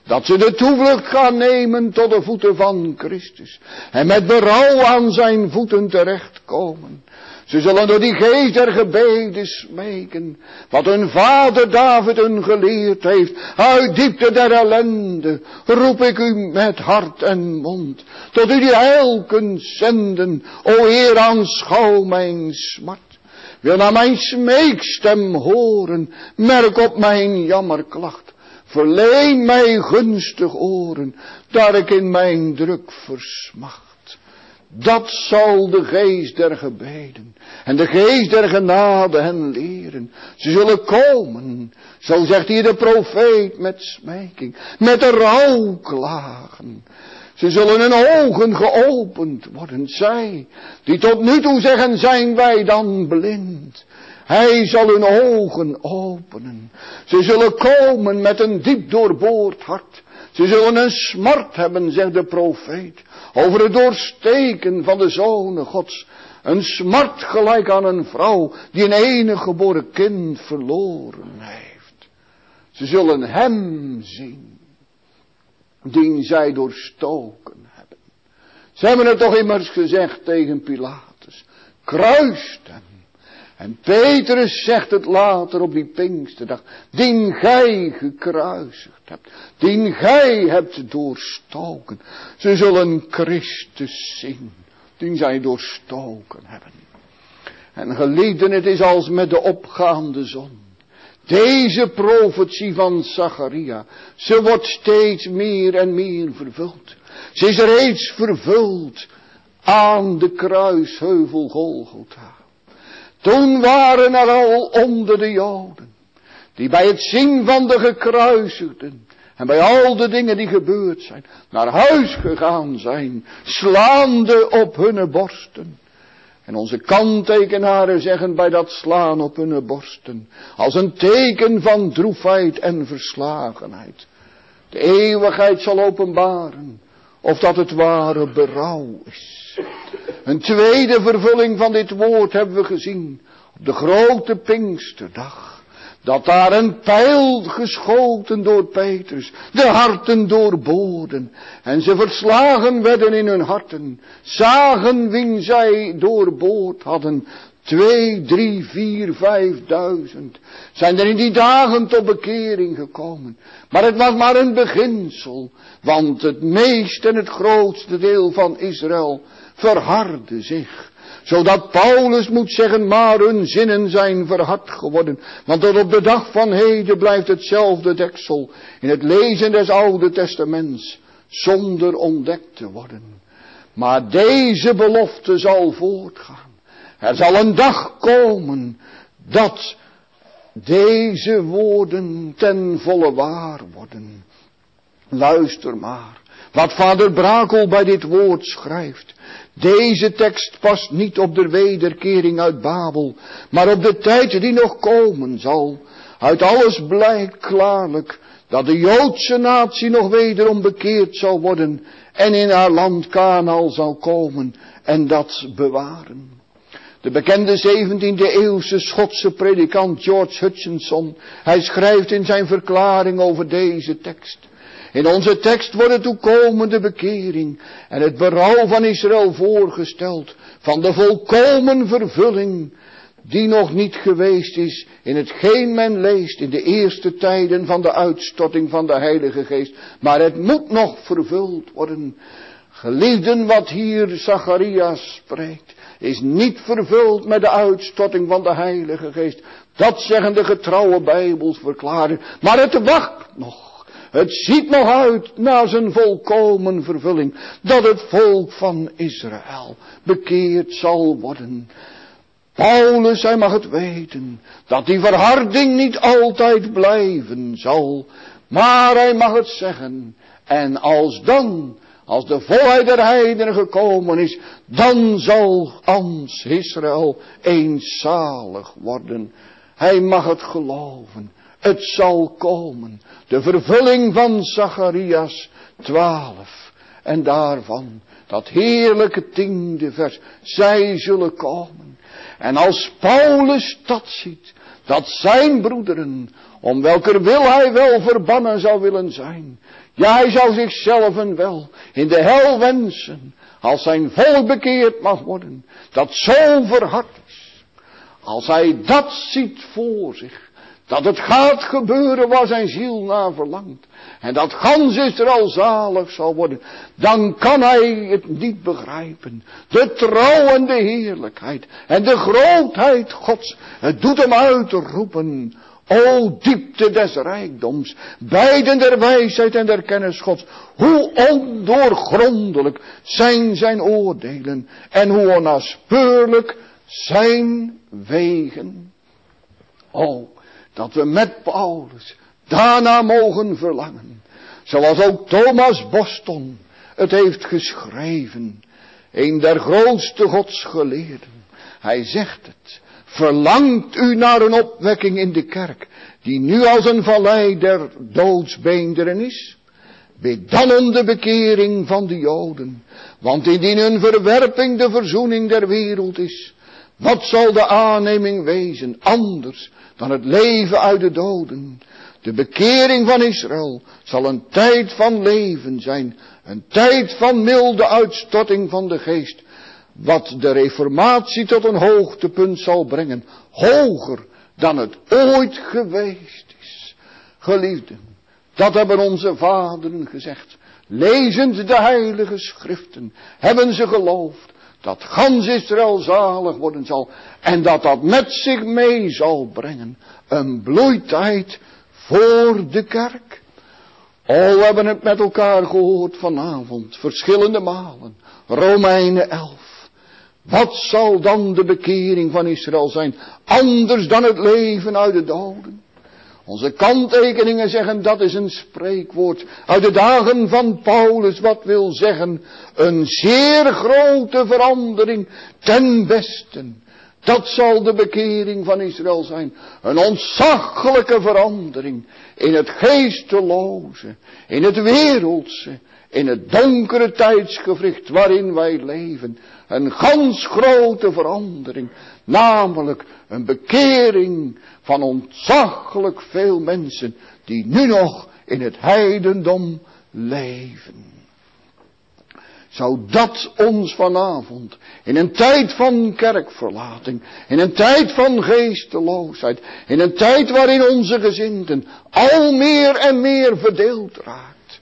Dat ze de toevlucht gaan nemen tot de voeten van Christus. En met berouw aan zijn voeten terechtkomen. Ze zullen door die geest der gebeden smeken. Wat hun vader David hun geleerd heeft. Uit diepte der ellende roep ik u met hart en mond. Tot u die heil kunt zenden. O Heer aanschouw mijn smart. Wil naar mijn smeekstem horen. Merk op mijn jammerklacht. Verleen mij gunstig oren. Daar ik in mijn druk versmacht. Dat zal de geest der gebeden en de geest der genade hen leren. Ze zullen komen, zo zegt hier de profeet met smijking, met de rouw klagen. Ze zullen hun ogen geopend worden, zij die tot nu toe zeggen zijn wij dan blind. Hij zal hun ogen openen. Ze zullen komen met een diep doorboord hart. Ze zullen een smart hebben, zegt de profeet, over het doorsteken van de zonen gods. Een smart gelijk aan een vrouw die een enige geboren kind verloren heeft. Ze zullen hem zien, die zij doorstoken hebben. Ze hebben het toch immers gezegd tegen Pilatus. Kruist hem. En Petrus zegt het later op die Pinksterdag. Die gij gekruisigd hebt. Die gij hebt doorstoken. Ze zullen Christus zien. Die zij doorstoken hebben. En geliefden, het is als met de opgaande zon. Deze profetie van Zacharia, ze wordt steeds meer en meer vervuld. Ze is reeds vervuld aan de kruisheuvel Golgotha. Toen waren er al onder de Joden, die bij het zien van de gekruisigden en bij al de dingen die gebeurd zijn, naar huis gegaan zijn, slaande op hun borsten. En onze kanttekenaren zeggen bij dat slaan op hun borsten, als een teken van droefheid en verslagenheid. De eeuwigheid zal openbaren of dat het ware berouw is. Een tweede vervulling van dit woord hebben we gezien op de grote Pinksterdag. Dat daar een pijl geschoten door Petrus, de harten doorboorden. En ze verslagen werden in hun harten, zagen wie zij doorboord hadden. Twee, drie, vier, vijfduizend zijn er in die dagen tot bekering gekomen. Maar het was maar een beginsel, want het meeste en het grootste deel van Israël verhardde zich zodat Paulus moet zeggen, maar hun zinnen zijn verhard geworden. Want tot op de dag van heden blijft hetzelfde deksel in het lezen des Oude Testaments zonder ontdekt te worden. Maar deze belofte zal voortgaan. Er zal een dag komen dat deze woorden ten volle waar worden. Luister maar. Wat vader Brakel bij dit woord schrijft. Deze tekst past niet op de wederkering uit Babel, maar op de tijd die nog komen zal. Uit alles blijkt klaarlijk dat de Joodse natie nog wederom bekeerd zal worden en in haar land Kanaal zal komen en dat bewaren. De bekende 17e eeuwse Schotse predikant George Hutchinson, hij schrijft in zijn verklaring over deze tekst. In onze tekst wordt de toekomende bekering en het berouw van Israël voorgesteld van de volkomen vervulling die nog niet geweest is in hetgeen men leest in de eerste tijden van de uitstorting van de Heilige Geest. Maar het moet nog vervuld worden. Geliefden, wat hier Zacharias spreekt, is niet vervuld met de uitstorting van de Heilige Geest. Dat zeggen de getrouwe Bijbels verklaren. Maar het wacht nog. Het ziet nog uit naar zijn volkomen vervulling. Dat het volk van Israël bekeerd zal worden. Paulus, hij mag het weten. Dat die verharding niet altijd blijven zal. Maar hij mag het zeggen. En als dan, als de volheid der heidenen gekomen is, dan zal ans Israël eenzalig worden. Hij mag het geloven. Het zal komen. De vervulling van Zacharias 12. En daarvan dat heerlijke tiende vers. Zij zullen komen. En als Paulus dat ziet. Dat zijn broederen. Om welker wil hij wel verbannen zou willen zijn. Ja, hij zou zichzelf wel in de hel wensen. Als zijn volk bekeerd mag worden. Dat zo verhard is. Als hij dat ziet voor zich. Dat het gaat gebeuren waar zijn ziel naar verlangt. En dat gans Israël zalig zal worden. Dan kan hij het niet begrijpen. De trouw en de heerlijkheid. En de grootheid Gods. Het doet hem uitroepen. O diepte des rijkdoms. Beiden der wijsheid en der kennis Gods. Hoe ondoorgrondelijk zijn zijn oordelen. En hoe onnaspeurlijk zijn wegen. O dat we met Paulus daarna mogen verlangen. Zoals ook Thomas Boston het heeft geschreven. Een der grootste godsgeleerden. Hij zegt het. Verlangt u naar een opwekking in de kerk. Die nu als een vallei der doodsbeenderen is. Bid dan om de bekering van de Joden. Want indien hun verwerping de verzoening der wereld is. Wat zal de aanneming wezen anders dan het leven uit de doden. De bekering van Israël zal een tijd van leven zijn. Een tijd van milde uitstorting van de geest. Wat de reformatie tot een hoogtepunt zal brengen. Hoger dan het ooit geweest is. Geliefden, dat hebben onze vaderen gezegd. Lezend de heilige schriften hebben ze geloofd dat gans Israël zalig worden zal en dat dat met zich mee zal brengen een bloeitijd voor de kerk. Oh, we hebben het met elkaar gehoord vanavond, verschillende malen. Romeinen 11. Wat zal dan de bekering van Israël zijn, anders dan het leven uit de doden? Onze kanttekeningen zeggen dat is een spreekwoord uit de dagen van Paulus, wat wil zeggen een zeer grote verandering ten besten. Dat zal de bekering van Israël zijn. Een ontzaglijke verandering in het geesteloze, in het wereldse, in het donkere tijdsgevricht waarin wij leven. Een gans grote verandering, namelijk een bekering van ontzaglijk veel mensen die nu nog in het heidendom leven. Zou dat ons vanavond, in een tijd van kerkverlating, in een tijd van geesteloosheid, in een tijd waarin onze gezinden al meer en meer verdeeld raakt,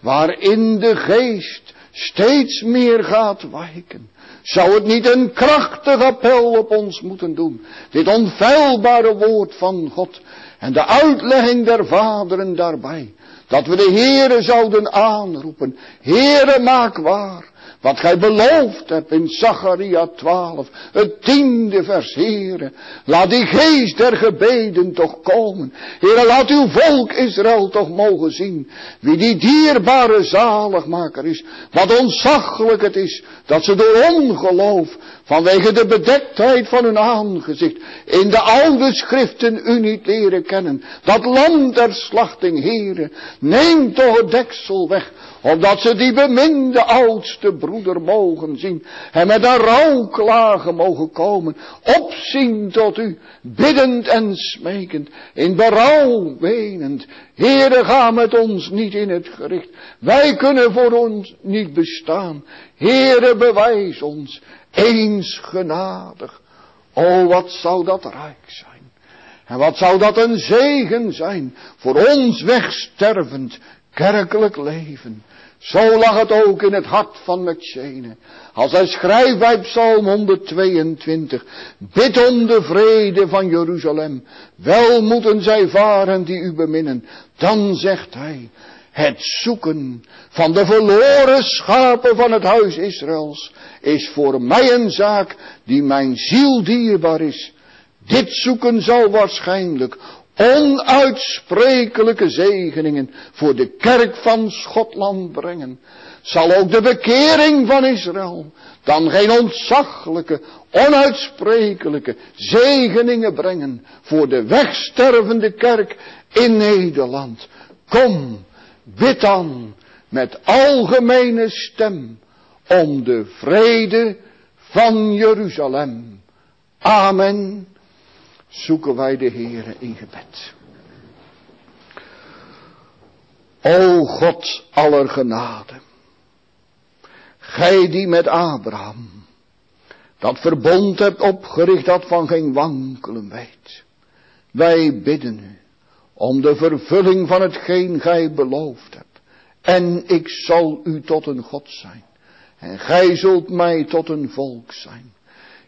waarin de geest steeds meer gaat wijken, zou het niet een krachtig appel op ons moeten doen, dit onfeilbare woord van God en de uitlegging der vaderen daarbij, dat we de Heere zouden aanroepen. Heere, maak waar. Wat gij beloofd hebt in Zacharia 12, het tiende vers, Heere. Laat die geest der gebeden toch komen. Heere, laat uw volk Israël toch mogen zien. Wie die dierbare zaligmaker is. Wat ontzaglijk het is, dat ze door ongeloof, vanwege de bedektheid van hun aangezicht, in de oude schriften u niet leren kennen. Dat land der slachting, Heere, neem toch het deksel weg, opdat ze die beminde oudste broeder mogen zien. En met een rouwklagen mogen komen. Opzien tot u. Biddend en smekend. In berouw wenend. Heere ga met ons niet in het gericht. Wij kunnen voor ons niet bestaan. Heere bewijs ons. Eens genadig. O wat zou dat rijk zijn. En wat zou dat een zegen zijn voor ons wegstervend kerkelijk leven. Zo lag het ook in het hart van McShane. Als hij schrijft bij Psalm 122. Bid om de vrede van Jeruzalem. Wel moeten zij varen die u beminnen. Dan zegt hij. Het zoeken van de verloren schapen van het huis Israëls is voor mij een zaak die mijn ziel dierbaar is. Dit zoeken zal waarschijnlijk onuitsprekelijke zegeningen voor de kerk van Schotland brengen, zal ook de bekering van Israël dan geen ontzaglijke, onuitsprekelijke zegeningen brengen voor de wegstervende kerk in Nederland. Kom, bid dan met algemene stem om de vrede van Jeruzalem. Amen zoeken wij de Heere in gebed. O God aller genade, gij die met Abraham dat verbond hebt opgericht dat van geen wankelen weet. Wij bidden u om de vervulling van hetgeen gij beloofd hebt. En ik zal u tot een God zijn. En gij zult mij tot een volk zijn.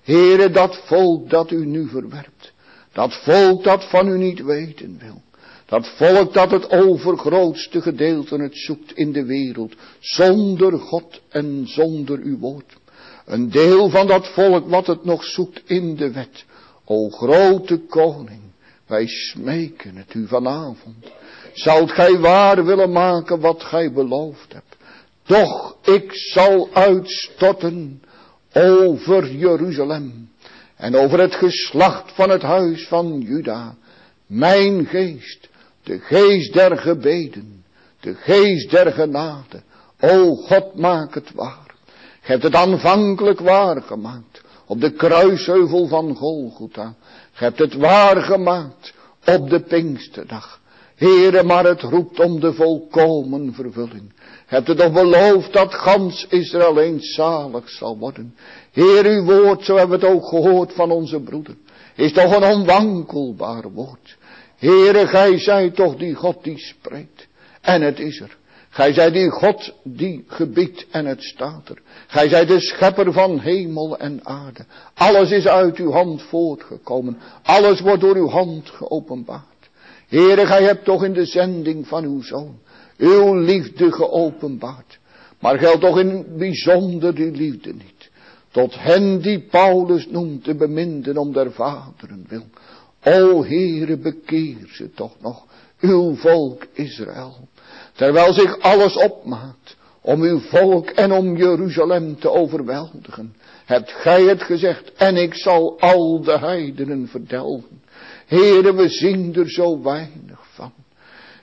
Heere, dat volk dat u nu verwerpt. Dat volk dat van u niet weten wil. Dat volk dat het overgrootste gedeelte het zoekt in de wereld. Zonder God en zonder uw woord. Een deel van dat volk wat het nog zoekt in de wet. O grote koning, wij smeken het u vanavond. Zoudt gij waar willen maken wat gij beloofd hebt. Doch ik zal uitstorten over Jeruzalem en over het geslacht van het huis van Juda. Mijn geest, de geest der gebeden, de geest der genade. O God, maak het waar. Ge hebt het aanvankelijk waar gemaakt op de kruisheuvel van Golgotha. Ge hebt het waar gemaakt op de Pinksterdag. Heere, maar het roept om de volkomen vervulling. Hebt u toch beloofd dat gans Israël eens zalig zal worden? Heer, uw woord, zo hebben we het ook gehoord van onze broeder, is toch een onwankelbaar woord. Heere, gij zijt toch die God die spreekt. En het is er. Gij zijt die God die gebiedt en het staat er. Gij zijt de schepper van hemel en aarde. Alles is uit uw hand voortgekomen. Alles wordt door uw hand geopenbaard. Heere, gij hebt toch in de zending van uw zoon uw liefde geopenbaard. Maar geldt toch in bijzonder die liefde niet. Tot hen die Paulus noemt te beminden om der vaderen wil. O Heere, bekeer ze toch nog, uw volk Israël. Terwijl zich alles opmaakt om uw volk en om Jeruzalem te overweldigen. Hebt gij het gezegd en ik zal al de heidenen verdelgen. Heere, we zien er zo weinig van.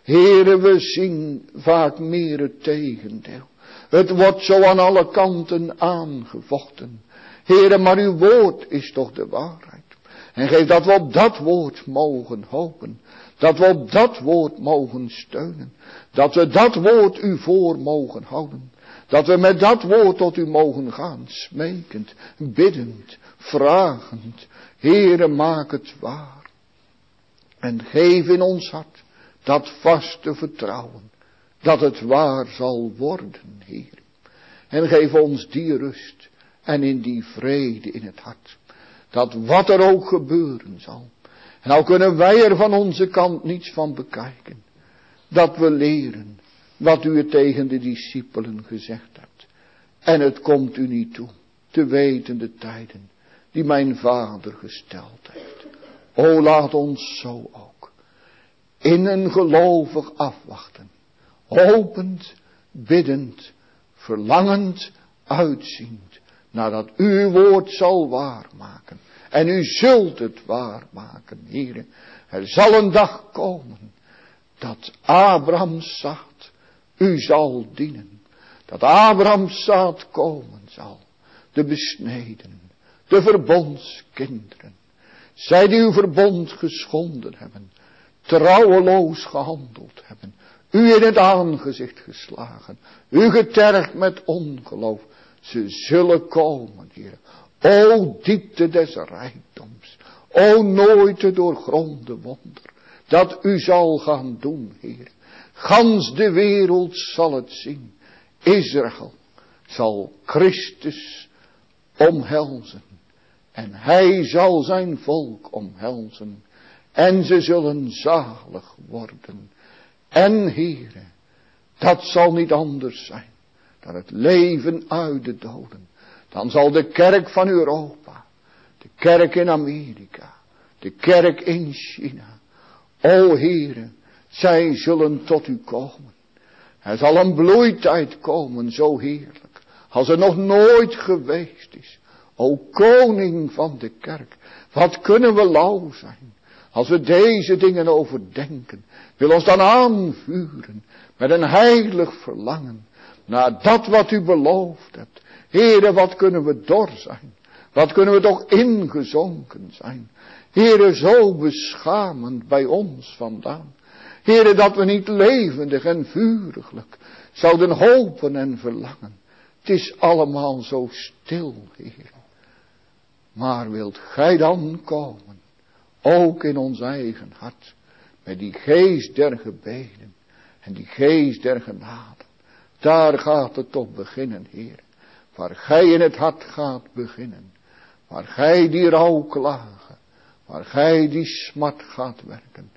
Heere, we zien vaak meer het tegendeel. Het wordt zo aan alle kanten aangevochten. Heere, maar uw woord is toch de waarheid. En geef dat we op dat woord mogen hopen. Dat we op dat woord mogen steunen. Dat we dat woord u voor mogen houden. Dat we met dat woord tot u mogen gaan, smekend, biddend, vragend. Heere, maak het waar. En geef in ons hart dat vaste vertrouwen, dat het waar zal worden, Heer. En geef ons die rust en in die vrede in het hart. Dat wat er ook gebeuren zal. En nou kunnen wij er van onze kant niets van bekijken. Dat we leren wat u tegen de discipelen gezegd hebt. En het komt u niet toe, te weten de tijden die mijn vader gesteld heeft. O laat ons zo ook in een gelovig afwachten, hopend, biddend, verlangend, uitziend, nadat uw woord zal waarmaken. En u zult het waarmaken, heren. Er zal een dag komen dat Abraham's zaad u zal dienen. Dat Abraham's zaad komen zal. De besneden, de verbondskinderen. Zij die uw verbond geschonden hebben, trouweloos gehandeld hebben, u in het aangezicht geslagen, u getergd met ongeloof. Ze zullen komen, Heer. O diepte des rijkdoms. O nooit te doorgronde wonder. Dat u zal gaan doen, Heer. Gans de wereld zal het zien. Israël zal Christus omhelzen. En hij zal zijn volk omhelzen. En ze zullen zalig worden. En heren, dat zal niet anders zijn dan het leven uit de doden. Dan zal de kerk van Europa, de kerk in Amerika, de kerk in China. O heren, zij zullen tot u komen. Er zal een bloeitijd komen, zo heerlijk, als er nog nooit geweest is. O koning van de kerk, wat kunnen we lauw zijn, als we deze dingen overdenken. Wil ons dan aanvuren met een heilig verlangen naar dat wat u beloofd hebt. Heren, wat kunnen we dor zijn. Wat kunnen we toch ingezonken zijn. Heren, zo beschamend bij ons vandaan. Heren, dat we niet levendig en vuriglijk zouden hopen en verlangen. Het is allemaal zo stil, Heer. Maar wilt gij dan komen, ook in ons eigen hart, met die geest der gebeden en die geest der genade. Daar gaat het toch beginnen, Heer. Waar gij in het hart gaat beginnen. Waar gij die rouw klagen. Waar gij die smart gaat werken.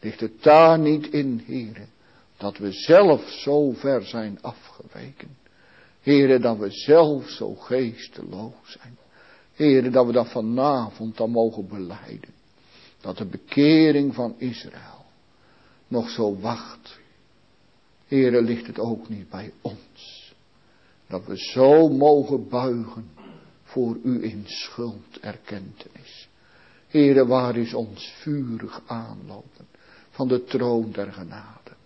Ligt het daar niet in, heren. Dat we zelf zo ver zijn afgeweken. Heren, dat we zelf zo geesteloos zijn. Heren, dat we dat vanavond dan mogen beleiden. Dat de bekering van Israël nog zo wacht. Heren, ligt het ook niet bij ons. Dat we zo mogen buigen voor u in schulderkentenis. Heere, waar is ons vurig aanlopen van de troon der genade.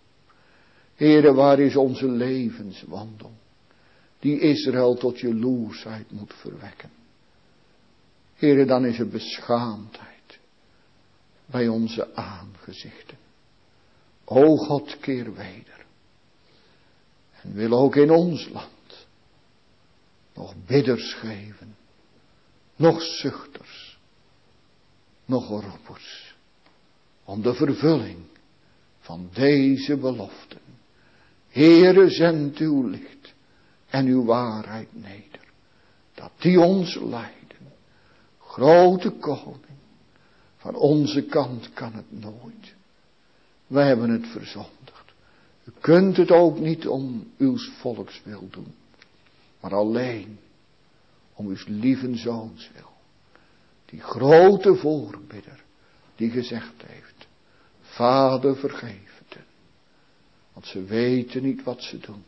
Heere, waar is onze levenswandel, die Israël tot jaloersheid moet verwekken. Heere, dan is er beschaamdheid bij onze aangezichten. O God, keer weder. En wil ook in ons land nog bidders geven, nog zuchters, nog roepers, om de vervulling van deze beloften. Heere, zend uw licht en uw waarheid neder, dat die ons leiden. Grote koning, van onze kant kan het nooit. Wij hebben het verzondigd. U kunt het ook niet om uw volks wil doen, maar alleen om uw lieve zoons wil. Die grote voorbidder die gezegd heeft, Vader vergeef het want ze weten niet wat ze doen.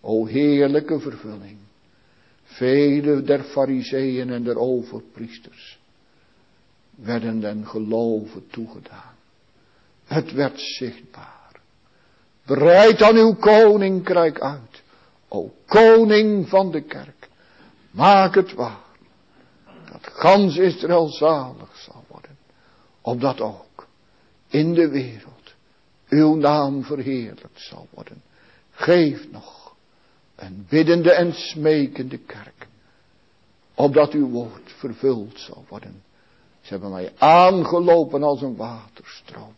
O heerlijke vervulling. Vele der fariseeën en der overpriesters werden den geloven toegedaan. Het werd zichtbaar. Breid dan uw koninkrijk uit. O koning van de kerk. Maak het waar. Gans Israël zalig zal worden. Opdat ook in de wereld uw naam verheerlijkt zal worden. Geef nog een biddende en smekende kerk. Opdat uw woord vervuld zal worden. Ze hebben mij aangelopen als een waterstroom.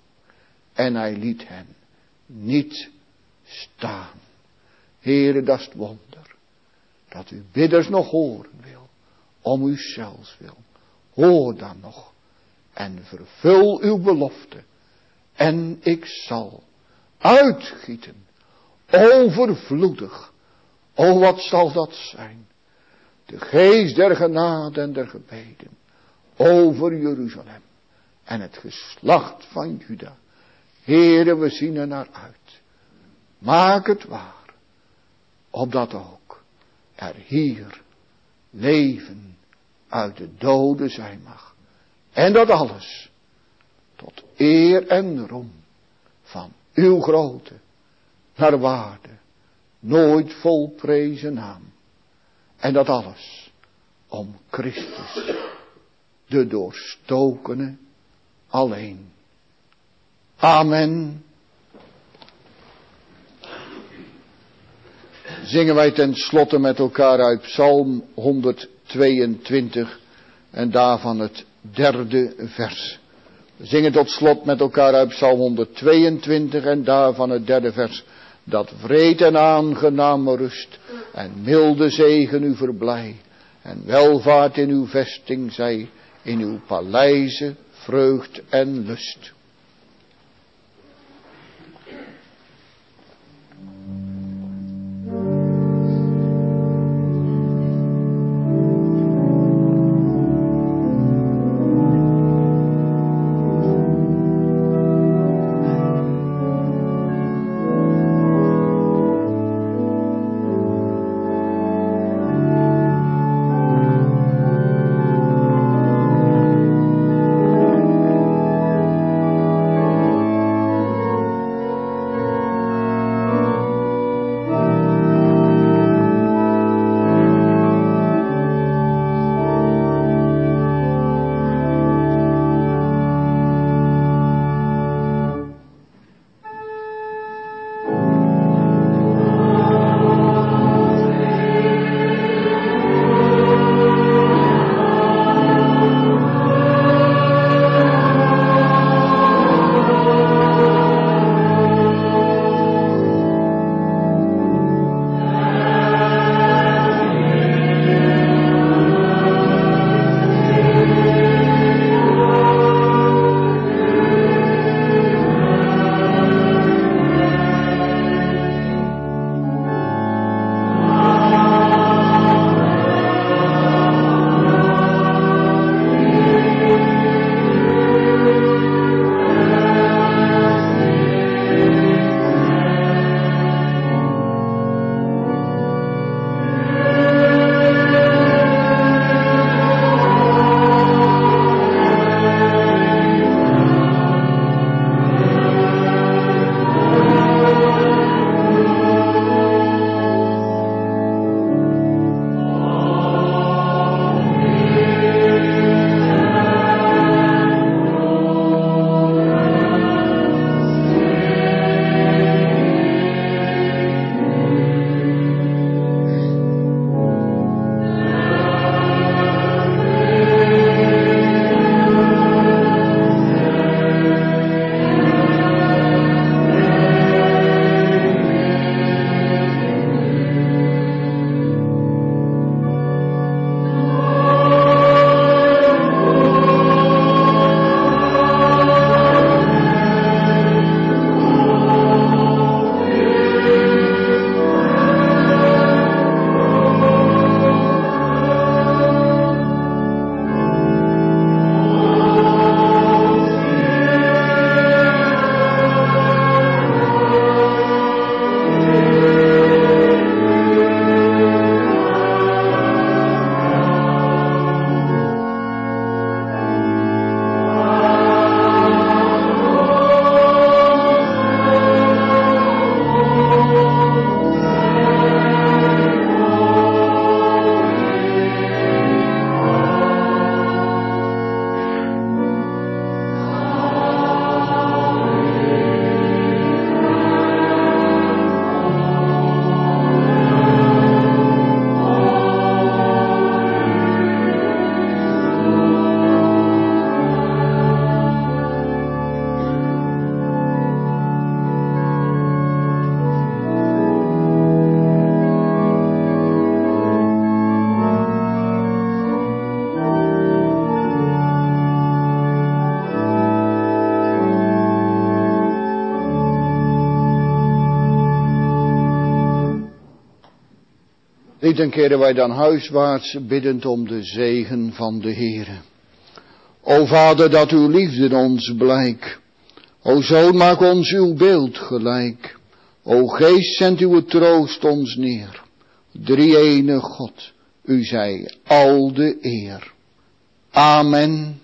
En hij liet hen niet staan. Heere, dat is het wonder. Dat u bidders nog horen wil. Om u zelfs wil. Hoor dan nog. En vervul uw belofte. En ik zal uitgieten. Overvloedig. O wat zal dat zijn. De geest der genade en der gebeden. Over Jeruzalem. En het geslacht van Juda. Heere, we zien er naar uit. Maak het waar. Opdat ook er hier leven uit de doden zijn mag. En dat alles tot eer en roem van uw grote, naar waarde, nooit volprezen naam. En dat alles om Christus, de doorstokene alleen. Amen. Zingen wij ten slotte met elkaar uit Psalm 122 en daarvan het derde vers. We zingen tot slot met elkaar uit Psalm 122 en daarvan het derde vers. Dat vreed en aangename rust en milde zegen u verblij. En welvaart in uw vesting zij, in uw paleizen vreugd en lust. Iedere keren wij dan huiswaarts biddend om de zegen van de Heere. O Vader, dat uw liefde ons blijk. O Zoon, maak ons uw beeld gelijk. O Geest, zend uw troost ons neer. Drie ene God, u zij al de eer. Amen.